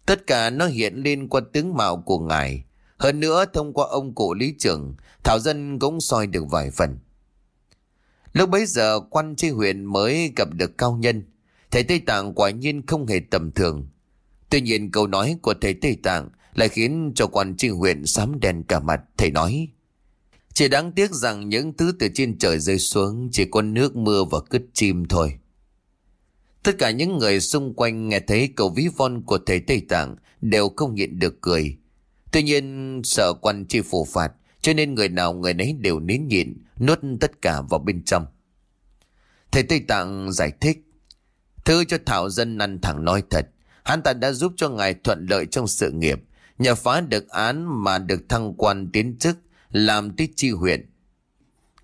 Tất cả nó hiện lên qua tướng mạo của ngài. Hơn nữa thông qua ông cụ lý trưởng, Thảo Dân cũng soi được vài phần. Lúc bấy giờ quan tri huyện mới gặp được cao nhân. Thầy Tây Tạng quả nhiên không hề tầm thường. Tuy nhiên câu nói của thầy Tây Tạng lại khiến cho quan tri huyện sám đèn cả mặt. Thầy nói, chỉ đáng tiếc rằng những thứ từ trên trời rơi xuống chỉ có nước mưa và cứt chim thôi. Tất cả những người xung quanh nghe thấy câu ví von của thầy Tây Tạng đều không nhịn được cười. Tuy nhiên sợ quan tri phủ phạt cho nên người nào người nấy đều nín nhịn, nuốt tất cả vào bên trong. Thầy Tây Tạng giải thích Thư cho Thảo Dân năn thẳng nói thật, Hắn ta đã giúp cho ngài thuận lợi trong sự nghiệp, Nhờ phá được án mà được thăng quan tiến chức, Làm tích chi huyện.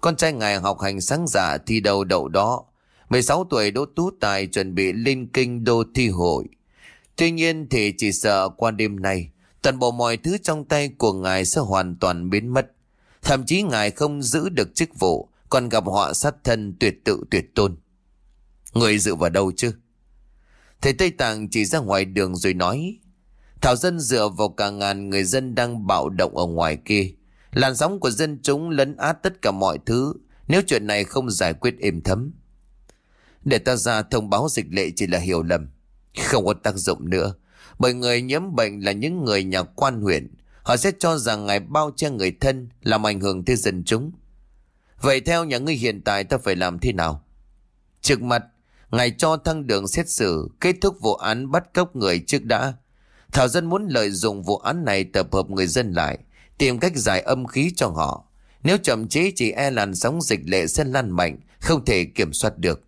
Con trai ngài học hành sáng dạ thi đầu đậu đó. 16 tuổi đỗ tú tài chuẩn bị lên kinh đô thi hội. Tuy nhiên thì chỉ sợ qua đêm nay Toàn bộ mọi thứ trong tay của ngài sẽ hoàn toàn biến mất. Thậm chí ngài không giữ được chức vụ, còn gặp họa sát thân tuyệt tự tuyệt tôn. Người dự vào đâu chứ? Thầy Tây Tạng chỉ ra ngoài đường rồi nói. Thảo dân dựa vào cả ngàn người dân đang bạo động ở ngoài kia. Làn sóng của dân chúng lấn át tất cả mọi thứ nếu chuyện này không giải quyết êm thấm. Để ta ra thông báo dịch lệ chỉ là hiểu lầm. Không có tác dụng nữa. Bởi người nhiễm bệnh là những người nhà quan huyện. Họ sẽ cho rằng ngài bao che người thân làm ảnh hưởng tới dân chúng. Vậy theo nhà ngươi hiện tại ta phải làm thế nào? Trực mặt, ngài cho thăng đường xét xử, kết thúc vụ án bắt cóc người trước đã. Thảo dân muốn lợi dụng vụ án này tập hợp người dân lại, tìm cách giải âm khí cho họ. Nếu chậm chế chỉ e làn sóng dịch lệ sẽ lan mạnh, không thể kiểm soát được.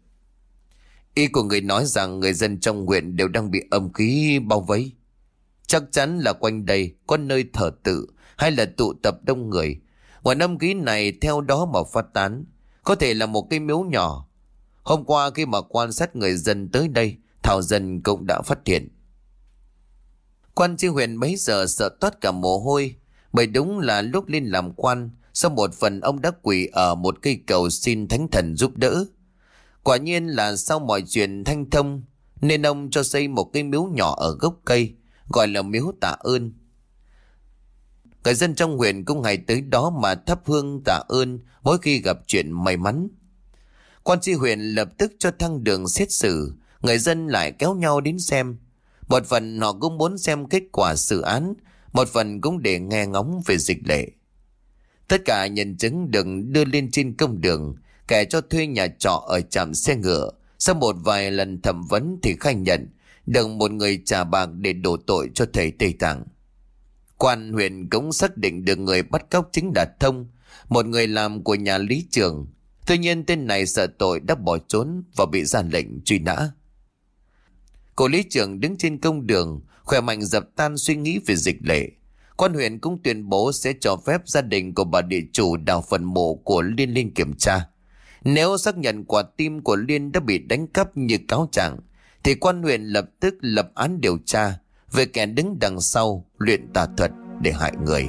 Ý của người nói rằng người dân trong huyện đều đang bị âm khí bao vây. Chắc chắn là quanh đây có nơi thờ tự hay là tụ tập đông người. Nguồn âm khí này theo đó mà phát tán. Có thể là một cái miếu nhỏ. Hôm qua khi mà quan sát người dân tới đây, Thảo Dân cũng đã phát hiện. Quan tri huyện mấy giờ sợ toát cả mồ hôi. Bởi đúng là lúc lên làm quan, sau một phần ông đã quỳ ở một cây cầu xin thánh thần giúp đỡ. Quả nhiên là sau mọi chuyện thanh thông, nên ông cho xây một cái miếu nhỏ ở gốc cây, gọi là miếu tạ ơn. Người dân trong huyện cũng hay tới đó mà thắp hương tạ ơn mỗi khi gặp chuyện may mắn. Quan tri huyện lập tức cho thăng đường xét xử, người dân lại kéo nhau đến xem. Một phần họ cũng muốn xem kết quả xử án, một phần cũng để nghe ngóng về dịch lệ. Tất cả nhân chứng được đưa lên trên công đường, kẻ cho thuê nhà trọ ở trạm xe ngựa. Sau một vài lần thẩm vấn thì khai nhận được một người trả bạc để đổ tội cho thầy Tây Tạng. Quan huyện cũng xác định được người bắt cóc chính là Thông, một người làm của nhà lý trường. Tuy nhiên tên này sợ tội đã bỏ trốn và bị ra lệnh truy nã. Cô lý trưởng đứng trên công đường, khỏe mạnh dập tan suy nghĩ về dịch lệ. Quan huyện cũng tuyên bố sẽ cho phép gia đình của bà địa chủ đào phần mộ của Liên Liên kiểm tra. Nếu xác nhận quả tim của Liên đã bị đánh cắp như cáo trạng, thì quan huyện lập tức lập án điều tra về kẻ đứng đằng sau luyện tà thuật để hại người.